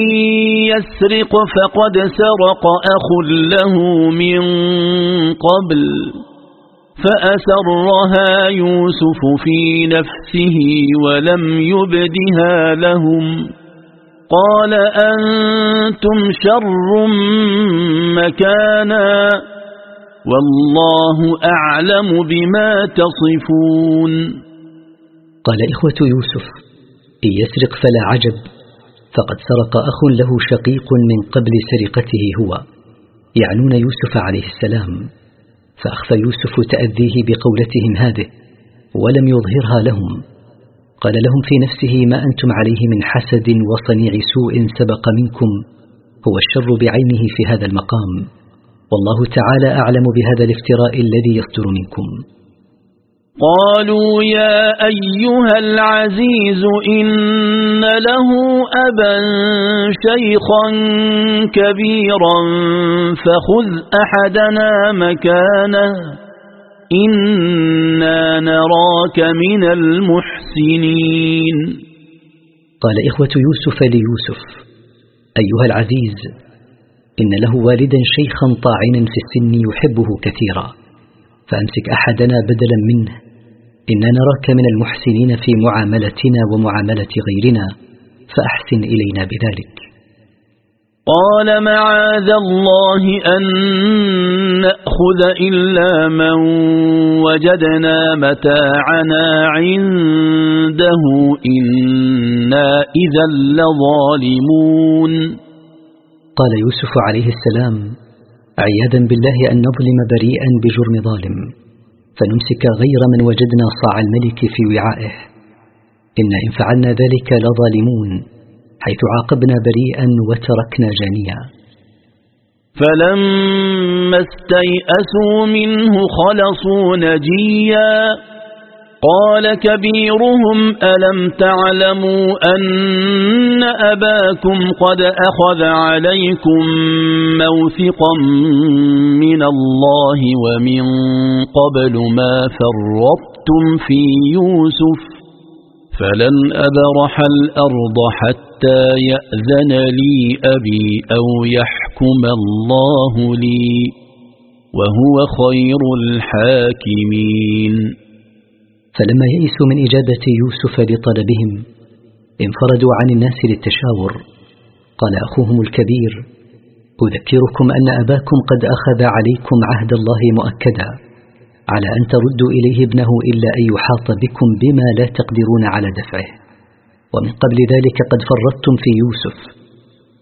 يسرق فقد سرق أخ له من قبل فأسرها يوسف في نفسه ولم يبدها لهم. قال أنتم شر مكانا والله أعلم بما تصفون. قال إخوة يوسف إن يسرق فلا عجب فقد سرق أخ له شقيق من قبل سرقته هو. يعنون يوسف عليه السلام فأخفى يوسف تأذيه بقولتهم هذه ولم يظهرها لهم. قال لهم في نفسه ما أنتم عليه من حسد وصنيع سوء سبق منكم هو الشر بعينه في هذا المقام. والله تعالى أعلم بهذا الافتراء الذي يصدر منكم. قالوا يا أيها العزيز إن له أبا شيخا كبيرا فخذ أحدنا مكانه. إنا نراك من المحسنين. قال إخوة يوسف ليوسف أيها العزيز إن له والدا شيخا طاعنا في السن يحبه كثيرا فأمسك أحدنا بدلا منه إنا نراك من المحسنين في معاملتنا ومعاملة غيرنا فأحسن إلينا بذلك. قال معاذ الله أن نأخذ إلا من وجدنا متاعنا عنده إنا إذا لظالمون. قال يوسف عليه السلام عياذا بالله أن نظلم بريئا بجرم ظالم فنمسك غير من وجدنا صاع الملك في وعائه. إن إن فعلنا ذلك لظالمون. حيث عاقبنا بريئا وتركنا جانيا فلما استيئسوا منه خلصوا نجيا. قال كبيرهم ألم تعلموا أن أباكم قد أخذ عليكم موثقا من الله ومن قبل ما فرطتم في يوسف؟ فلن أبرح الأرض حتى يأذن لي أبي أو يحكم الله لي وهو خير الحاكمين. فلما يئسوا من إجابة يوسف لطلبهم انفردوا عن الناس للتشاور. قال أخوهم الكبير أذكركم أن أباكم قد أخذ عليكم عهد الله مؤكدا على أن تردوا إليه ابنه إلا أن يحاط بكم بما لا تقدرون على دفعه. ومن قبل ذلك قد فرطتم في يوسف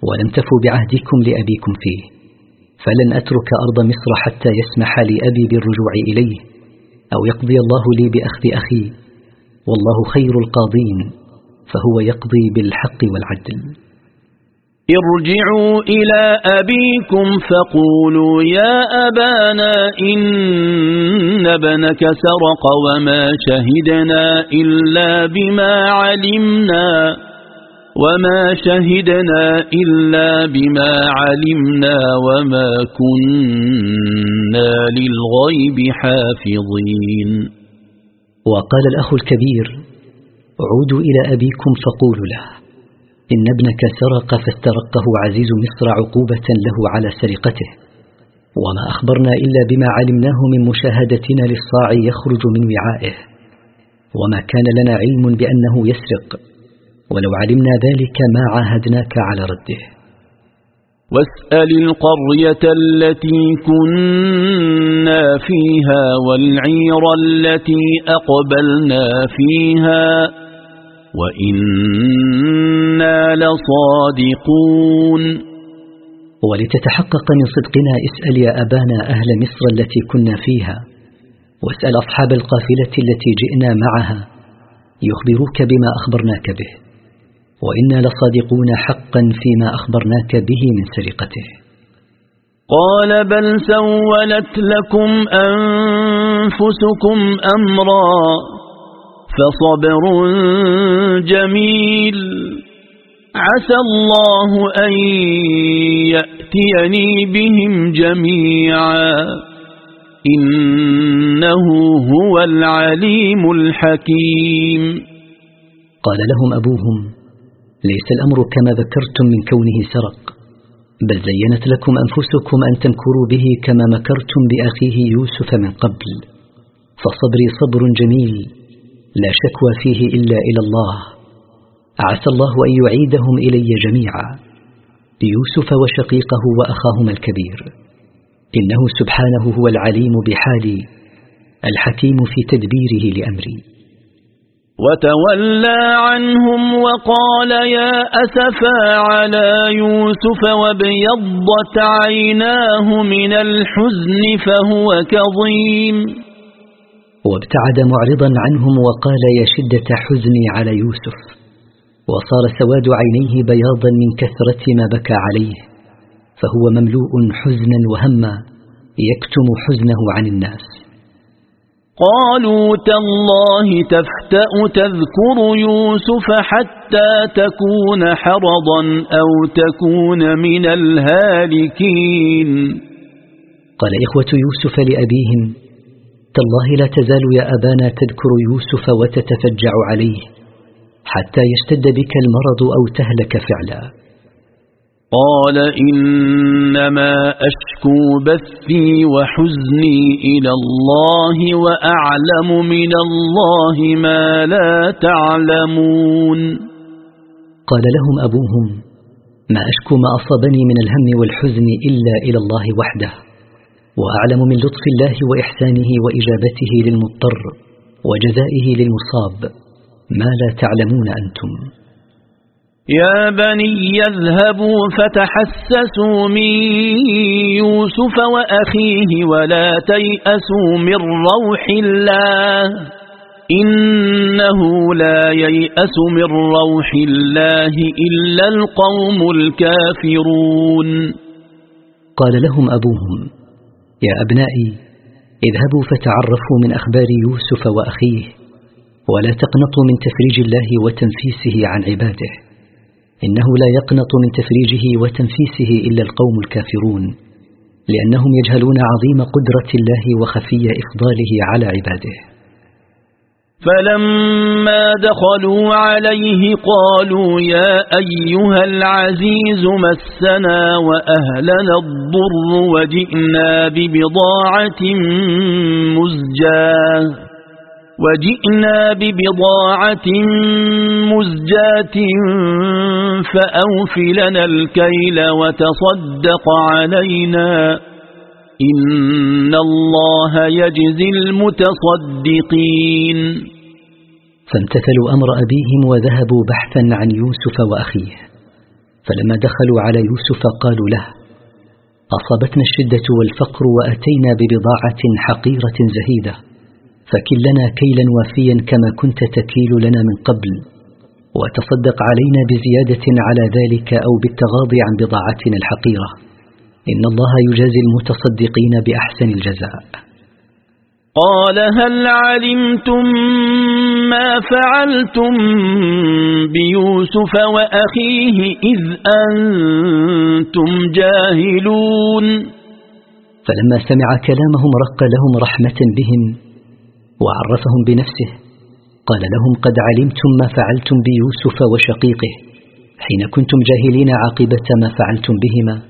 ولم تفوا بعهدكم لأبيكم فيه فلن أترك أرض مصر حتى يسمح لي أبي بالرجوع إليه أو يقضي الله لي بأخذ أخي والله خير القاضين فهو يقضي بالحق والعدل. ارجعوا إلى أبيكم فقولوا يا أبانا إن ابنك سرق وما شهدنا إلا بما علمنا وما شهدنا إلا بما علمنا وما كنا للغيب حافظين. وقال الأخ الكبير عودوا إلى أبيكم فقولوا له. إن ابنك سرق فاسترقه عزيز مصر عقوبة له على سرقته. وما أخبرنا إلا بما علمناه من مشاهدتنا للصاع يخرج من وعائه. وما كان لنا علم بأنه يسرق. ولو علمنا ذلك ما عاهدناك على رده. واسأل القرية التي كنا فيها والعير التي أقبلنا فيها. وإنا لصادقون ولتتحقق من صدقنا اسأل يا أبانا أهل مصر التي كنا فيها واسأل أصحاب القافلة التي جئنا معها يخبروك بما أخبرناك به. وإنا لصادقون حقا فيما أخبرناك به من سرقته. قال بل سولت لكم أنفسكم أمرا. فصبر جميل. عسى الله أن يأتيني بهم جميعا. إنه هو العليم الحكيم. قال لهم أبوهم ليس الأمر كما ذكرتم من كونه سرق بل زينت لكم أنفسكم أن تمكروا به كما مكرتم بأخيه يوسف من قبل. فصبري صبر جميل. لا شكوى فيه إلا إلى الله. عسى الله أن يعيدهم إلي جميعا. يوسف وشقيقه وأخاهما الكبير. إنه سبحانه هو العليم بحالي الحكيم في تدبيره لأمري. وتولى عنهم وقال يا أسفا على يوسف وابيضت عيناه من الحزن فهو كظيم. وابتعد معرضا عنهم وقال يا شدة حزني على يوسف. وصار سواد عينيه بياضا من كثرة ما بكى عليه. فهو مملوء حزنا وهما يكتم حزنه عن الناس. قالوا تالله تفتأ تذكر يوسف حتى تكون حرضا أو تكون من الهالكين. قال إخوة يوسف لأبيهم تالله لا تزال يا أبانا تذكر يوسف وتتفجع عليه حتى يشتد بك المرض أو تهلك فعلا. قال إنما أشكو بثي وحزني إلى الله وأعلم من الله ما لا تعلمون. قال لهم أبوهم ما أشكو ما أصابني من الهم والحزن إلا إلى الله وحده. وأعلم من لطف الله وإحسانه وإجابته للمضطر وجزائه للمصاب ما لا تعلمون أنتم. يا بني يذهبوا فتحسسوا من يوسف وأخيه ولا تيأسوا من روح الله. إنه لا ييأس من روح الله إلا القوم الكافرون. قال لهم أبوهم يا أبنائي اذهبوا فتعرفوا من أخبار يوسف وأخيه ولا تقنطوا من تفريج الله وتنفيسه عن عباده إنه لا يقنط من تفريجه وتنفيسه إلا القوم الكافرون لأنهم يجهلون عظيم قدرة الله وخفي إفضاله على عباده. فلما دخلوا عليه قالوا يا أيها العزيز مسنا وأهلنا الضر وجئنا ببضاعة مزجاة وجئنا ببضاعة مزجاة فأوف لنا الكيل وتصدق علينا إن الله يجزي المتصدقين فامتثلوا أمر أبيهم وذهبوا بحثا عن يوسف وأخيه. فلما دخلوا على يوسف قالوا له أصابتنا الشدة والفقر وأتينا ببضاعة حقيرة زهيدة فكلنا كيلا وافيا كما كنت تكيل لنا من قبل وتصدق علينا بزيادة على ذلك أو بالتغاضي عن بضاعتنا الحقيرة. إن الله يجازي المتصدقين بأحسن الجزاء. قال هل علمتم ما فعلتم بيوسف وأخيه إذ أنتم جاهلون؟ فلما سمع كلامهم رق لهم رحمة بهم وعرفهم بنفسه قال لهم قد علمتم ما فعلتم بيوسف وشقيقه حين كنتم جاهلين عاقبة ما فعلتم بهما.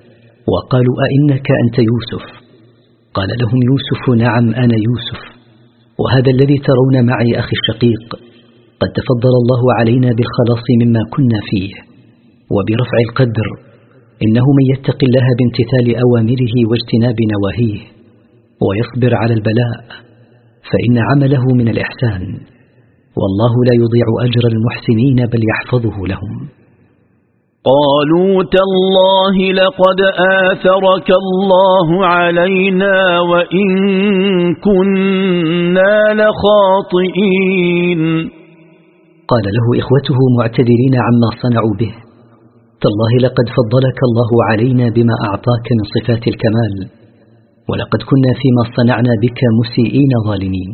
وقالوا أئنك أنت يوسف؟ قال لهم يوسف نعم أنا يوسف وهذا الذي ترون معي أخي الشقيق قد تفضل الله علينا بالخلاص مما كنا فيه وبرفع القدر إنه من يتق الله بامتثال أوامره واجتناب نواهيه ويصبر على البلاء فإن عمله من الإحسان والله لا يضيع أجر المحسنين بل يحفظه لهم. قالوا تالله لقد آثرك الله علينا وإن كنا لخاطئين. قال له إخوته معتذرين عما صنعوا به تالله لقد فضلك الله علينا بما أعطاك من صفات الكمال ولقد كنا فيما صنعنا بك مسيئين ظالمين.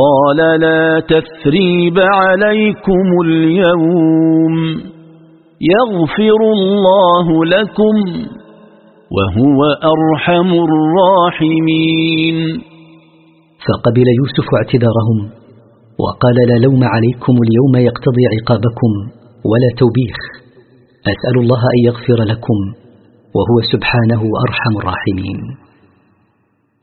قال لا تثريب عليكم اليوم. يغفر الله لكم وهو أرحم الراحمين. فقبل يوسف اعتذارهم وقال لا لوم عليكم اليوم يقتضي عقابكم ولا توبيخ أسأل الله أن يغفر لكم وهو سبحانه أرحم الراحمين.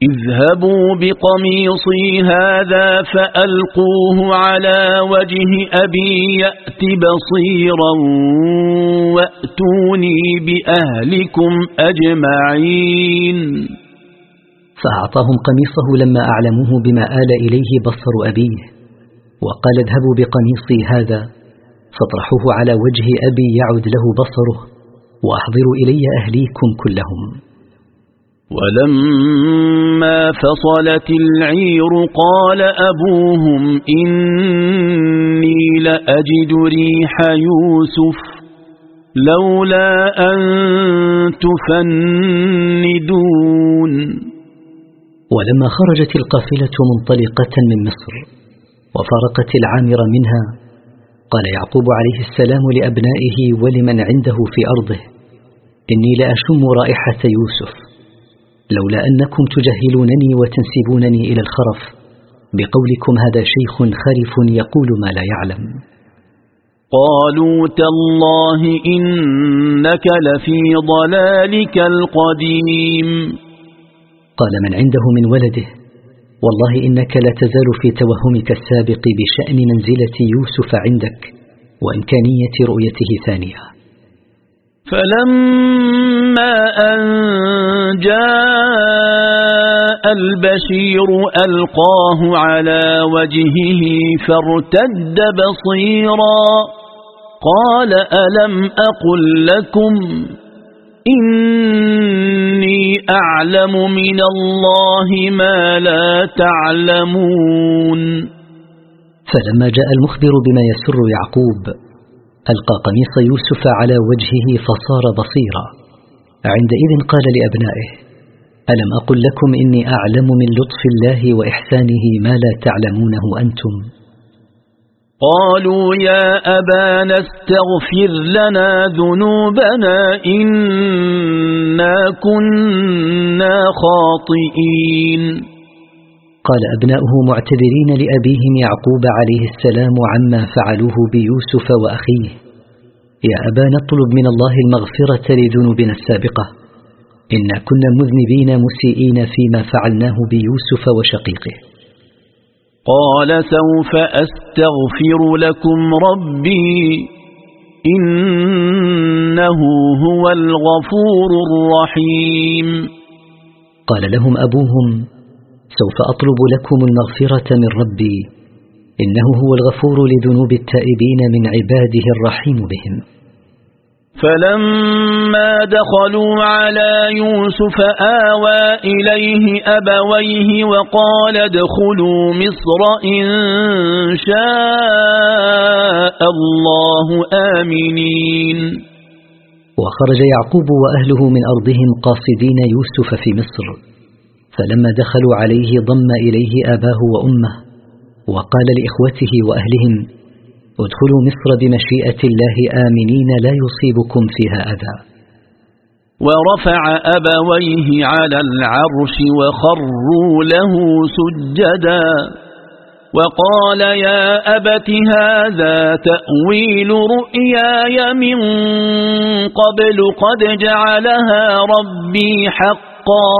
اذهبوا بقميصي هذا فألقوه على وجه أبي يأت بصيرا وأتوني بأهلكم أجمعين. فأعطاهم قميصه لما أعلموه بما آل إليه بصر أبيه وقال اذهبوا بقميصي هذا فاطرحوه على وجه أبي يعد له بصره وأحضروا إلي أهليكم كلهم. ولما فصلت العير قال أبوهم إني لأجد ريح يوسف لولا أن تفندون. ولما خرجت القافلة منطلقة من مصر وفارقت العامر منها قال يعقوب عليه السلام لأبنائه ولمن عنده في أرضه إني لأشم رائحة يوسف. لولا أنكم تجهلونني وتنسبونني إلى الخرف. بقولكم هذا شيخ خرف يقول ما لا يعلم. قالوا تالله إنك لفي ضلالك القديم. قال من عنده من ولده والله إنك لا تزال في توهمك السابق بشأن منزلة يوسف عندك وإمكانية رؤيته ثانية. فلما أن جاء البشير ألقاه على وجهه فارتد بصيرا قال ألم أقل لكم إني أعلم من الله ما لا تعلمون فلما جاء المخبر بما يسر يعقوب ألقى قميص يوسف على وجهه فصار بصيرا. عندئذ قال لأبنائه ألم أقل لكم إني أعلم من لطف الله وإحسانه ما لا تعلمونه أنتم؟ قالوا يا أبانا استغفر لنا ذنوبنا إنا كنا خاطئين. قال أبناؤه معتذرين لأبيهم يعقوب عليه السلام عما فعلوه بيوسف وأخيه. يا أبا نطلب من الله المغفرة لذنوبنا السابقة. إنا كنا مذنبين مسيئين فيما فعلناه بيوسف وشقيقه. قال سوف أستغفر لكم ربي. إنه هو الغفور الرحيم. قال لهم أبوهم سوف أطلب لكم المغفرة من ربي. إنه هو الغفور لذنوب التائبين من عباده الرحيم بهم. فلما دخلوا على يوسف آوى إليه أبويه وقال ادخلوا مصر إن شاء الله آمنين. وخرج يعقوب وأهله من أرضهم قاصدين يوسف في مصر. فلما دخلوا عليه ضم إليه آباه وأمه وقال لإخوته وأهلهم ادخلوا مصر بمشيئة الله آمنين لا يصيبكم فيها أذى. ورفع أبويه على العرش وخروا له سجدا وقال يا أبت هذا تأويل رؤياي من قبل قد جعلها ربي حقا.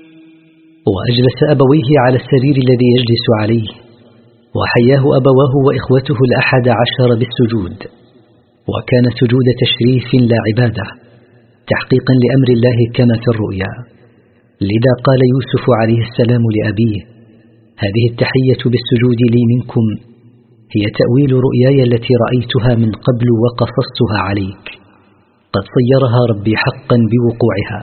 وأجلس أبويه على السرير الذي يجلس عليه وحياه أبواه وإخوته الأحد عشر بالسجود. وكان سجود تشريف لا عبادة تحقيقا لأمر الله كما في الرؤيا. لذا قال يوسف عليه السلام لأبيه هذه التحية بالسجود لي منكم هي تأويل رؤياي التي رأيتها من قبل وقصصتها عليك. قد صيرها ربي حقا بوقوعها.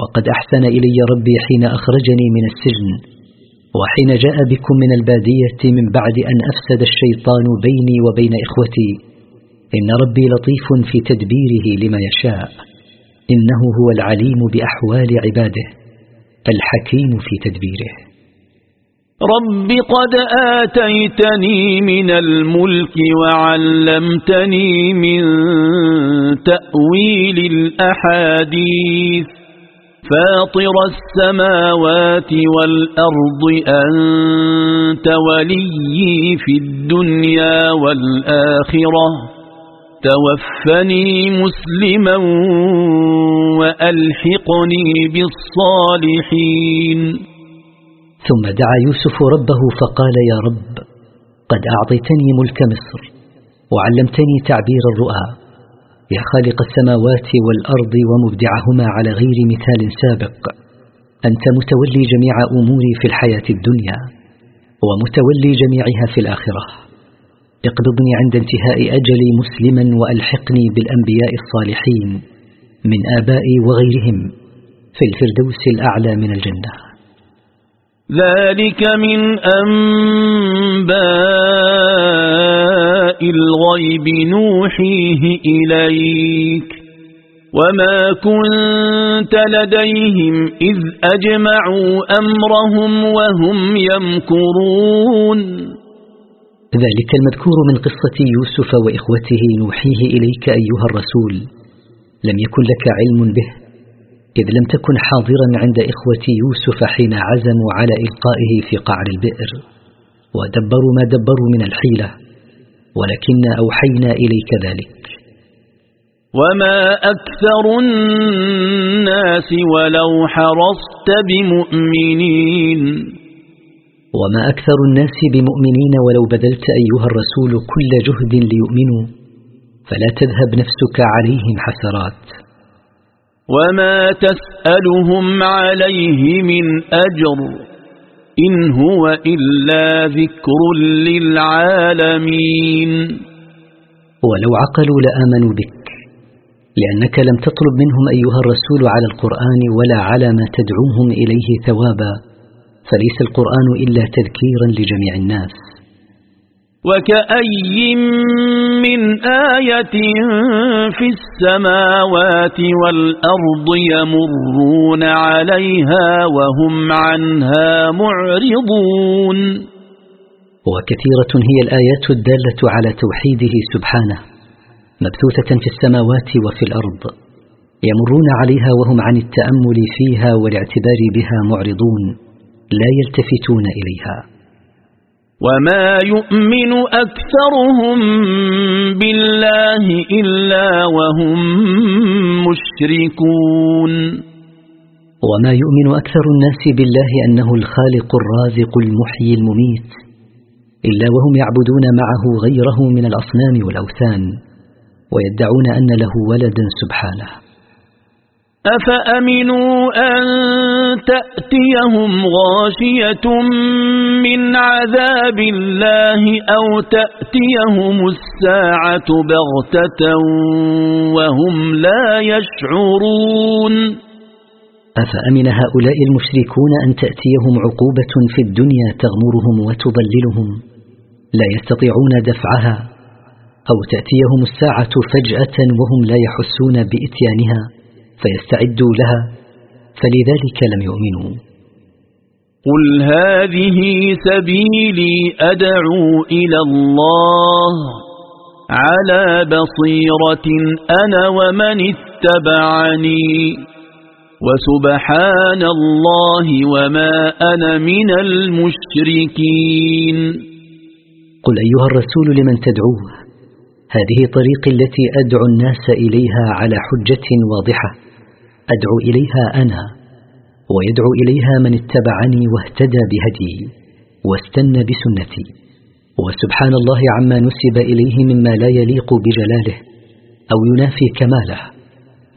وقد أحسن إلي ربي حين أخرجني من السجن وحين جاء بكم من البادية من بعد أن أفسد الشيطان بيني وبين إخوتي إن ربي لطيف في تدبيره لما يشاء إنه هو العليم بأحوال عباده الحكيم في تدبيره. رب قد آتيتني من الملك وعلمتني من تأويل الأحاديث. فاطر السماوات والأرض أنت ولي في الدنيا والآخرة. توفني مسلما وألحقني بالصالحين. ثم دعا يوسف ربه فقال يا رب قد أعطيتني ملك مصر وعلمتني تعبير الرؤى. يا خالق السماوات والأرض ومبدعهما على غير مثال سابق. أنت متولي جميع أموري في الحياة الدنيا ومتولي جميعها في الآخرة. اقبضني عند انتهاء أجلي مسلما وألحقني بالأنبياء الصالحين من آبائي وغيرهم في الفردوس الأعلى من الجنة. ذلك من أنباء الغيب نوحيه إليك وما كنت لديهم إذ أجمعوا أمرهم وهم يمكرون. ذلك المذكور من قصة يوسف وإخوته نوحيه إليك أيها الرسول. لم يكن لك علم به إذ لم تكن حاضرا عند إخوة يوسف حين عزموا على إلقائه في قعر البئر ودبروا ما دبروا من الحيلة. ولكن أوحينا إليك ذلك. وما أكثر الناس ولو حرصت بمؤمنين. وما أكثر الناس بمؤمنين ولو بذلت أيها الرسول كل جهد ليؤمنوا. فلا تذهب نفسك عليهم حسرات. وما تسألهم عليه من أجر. إن هو إلا ذكر للعالمين. ولو عقلوا لآمنوا بك لأنك لم تطلب منهم أيها الرسول على القرآن ولا على ما تدعوهم إليه ثوابا فليس القرآن إلا تذكيرا لجميع الناس. وكأي من آية في السماوات والأرض يمرون عليها وهم عنها معرضون. وكثيرة هي الآيات الدالة على توحيده سبحانه. مبثوثة في السماوات وفي الأرض. يمرون عليها وهم عن التأمل فيها والاعتبار بها معرضون. لا يلتفتون إليها. وما يؤمن أكثرهم بالله إلا وهم مشركون وما يؤمن أكثر الناس بالله أنه الخالق الرازق المحيي المميت إلا وهم يعبدون معه غيره من الأصنام والأوثان ويدعون أن له ولدا سبحانه. أفأمنوا أن تأتيهم غاشية من عذاب الله أو تأتيهم الساعة بغتة وهم لا يشعرون أفأمن هؤلاء المشركون أن تأتيهم عقوبة في الدنيا تغمرهم وتضللهم؟ لا يستطيعون دفعها. أو تأتيهم الساعة فجأة وهم لا يحسون بإتيانها. فيستعدوا لها فلذلك لم يؤمنوا. قل هذه سبيلي أدعو إلى الله على بصيرة أنا ومن اتبعني وسبحان الله وما أنا من المشركين. قل أيها الرسول لمن تدعوه؟ هذه طريقي التي أدعو الناس إليها على حجة واضحة. أدعو إليها أنا ويدعو إليها من اتبعني واهتدى بهدي واستنى بسنتي. وسبحان الله عما نسب إليه مما لا يليق بجلاله أو ينافي كماله.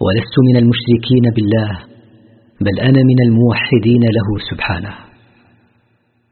ولست من المشركين بالله بل أنا من الموحدين له سبحانه.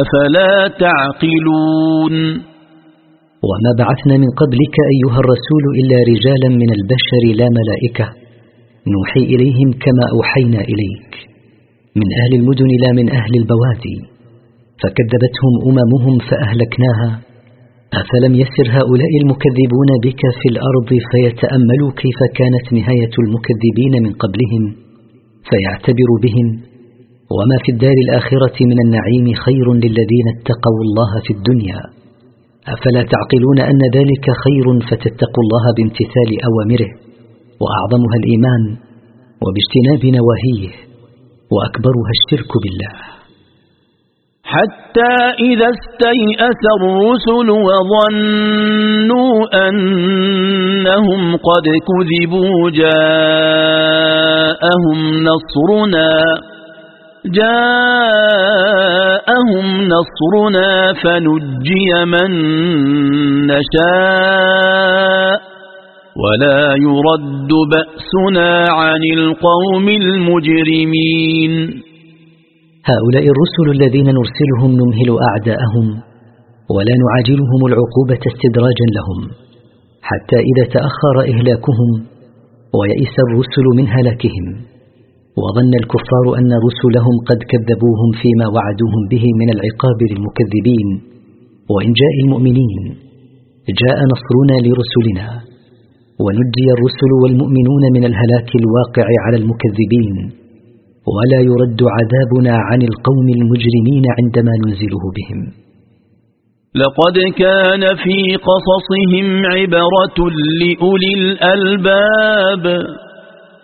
أفلا تعقلون؟ وما بعثنا من قبلك أيها الرسول إلا رجالا من البشر لا ملائكة. نوحي إليهم كما أوحينا إليك. من أهل المدن لا من أهل البوادي فكذبتهم أممهم فأهلكناها. أفلم يسر هؤلاء المكذبون بك في الأرض فيتأملوا كيف كانت نهاية المكذبين من قبلهم؟ فيعتبروا بهم وما في الدار الآخرة من النعيم خير للذين اتقوا الله في الدنيا. أفلا تعقلون أن ذلك خير فتتقوا الله بامتثال أوامره. وأعظمها الإيمان وباجتناب نواهيه. وأكبرها الشرك بالله. حتى إذا استيأس الرسل وظنوا أنهم قد كذبوا جاءهم نصرنا جاءهم نصرنا فنجي من نشاء ولا يرد بأسنا عن القوم المجرمين. هؤلاء الرسل الذين نرسلهم نمهل أعداءهم ولا نعاجلهم العقوبة استدراجا لهم حتى إذا تأخر إهلاكهم ويئس الرسل من هلاكهم. وظن الكفار أن رسلهم قد كذبوهم فيما وعدوهم به من العقاب للمكذبين وإن جاء المؤمنين. جاء نصرنا لرسلنا ونجي الرسل والمؤمنون من الهلاك الواقع على المكذبين ولا يرد عذابنا عن القوم المجرمين عندما ننزله بهم. لقد كان في قصصهم عبرة لأولي الألباب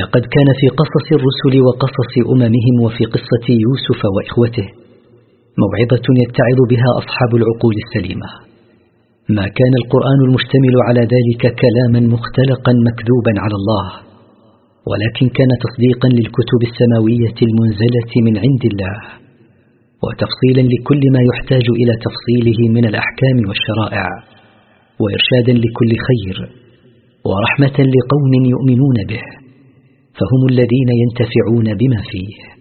لقد كان في قصص الرسل وقصص أممهم وفي قصة يوسف وإخوته موعظة يتعظ بها أصحاب العقول السليمة. ما كان القرآن المشتمل على ذلك كلاما مختلقا مكذوبا على الله ولكن كان تصديقا للكتب السماوية المنزلة من عند الله وتفصيلا لكل ما يحتاج إلى تفصيله من الأحكام والشرائع وإرشادا لكل خير ورحمة لقوم يؤمنون به. فهم الذين ينتفعون بما فيه.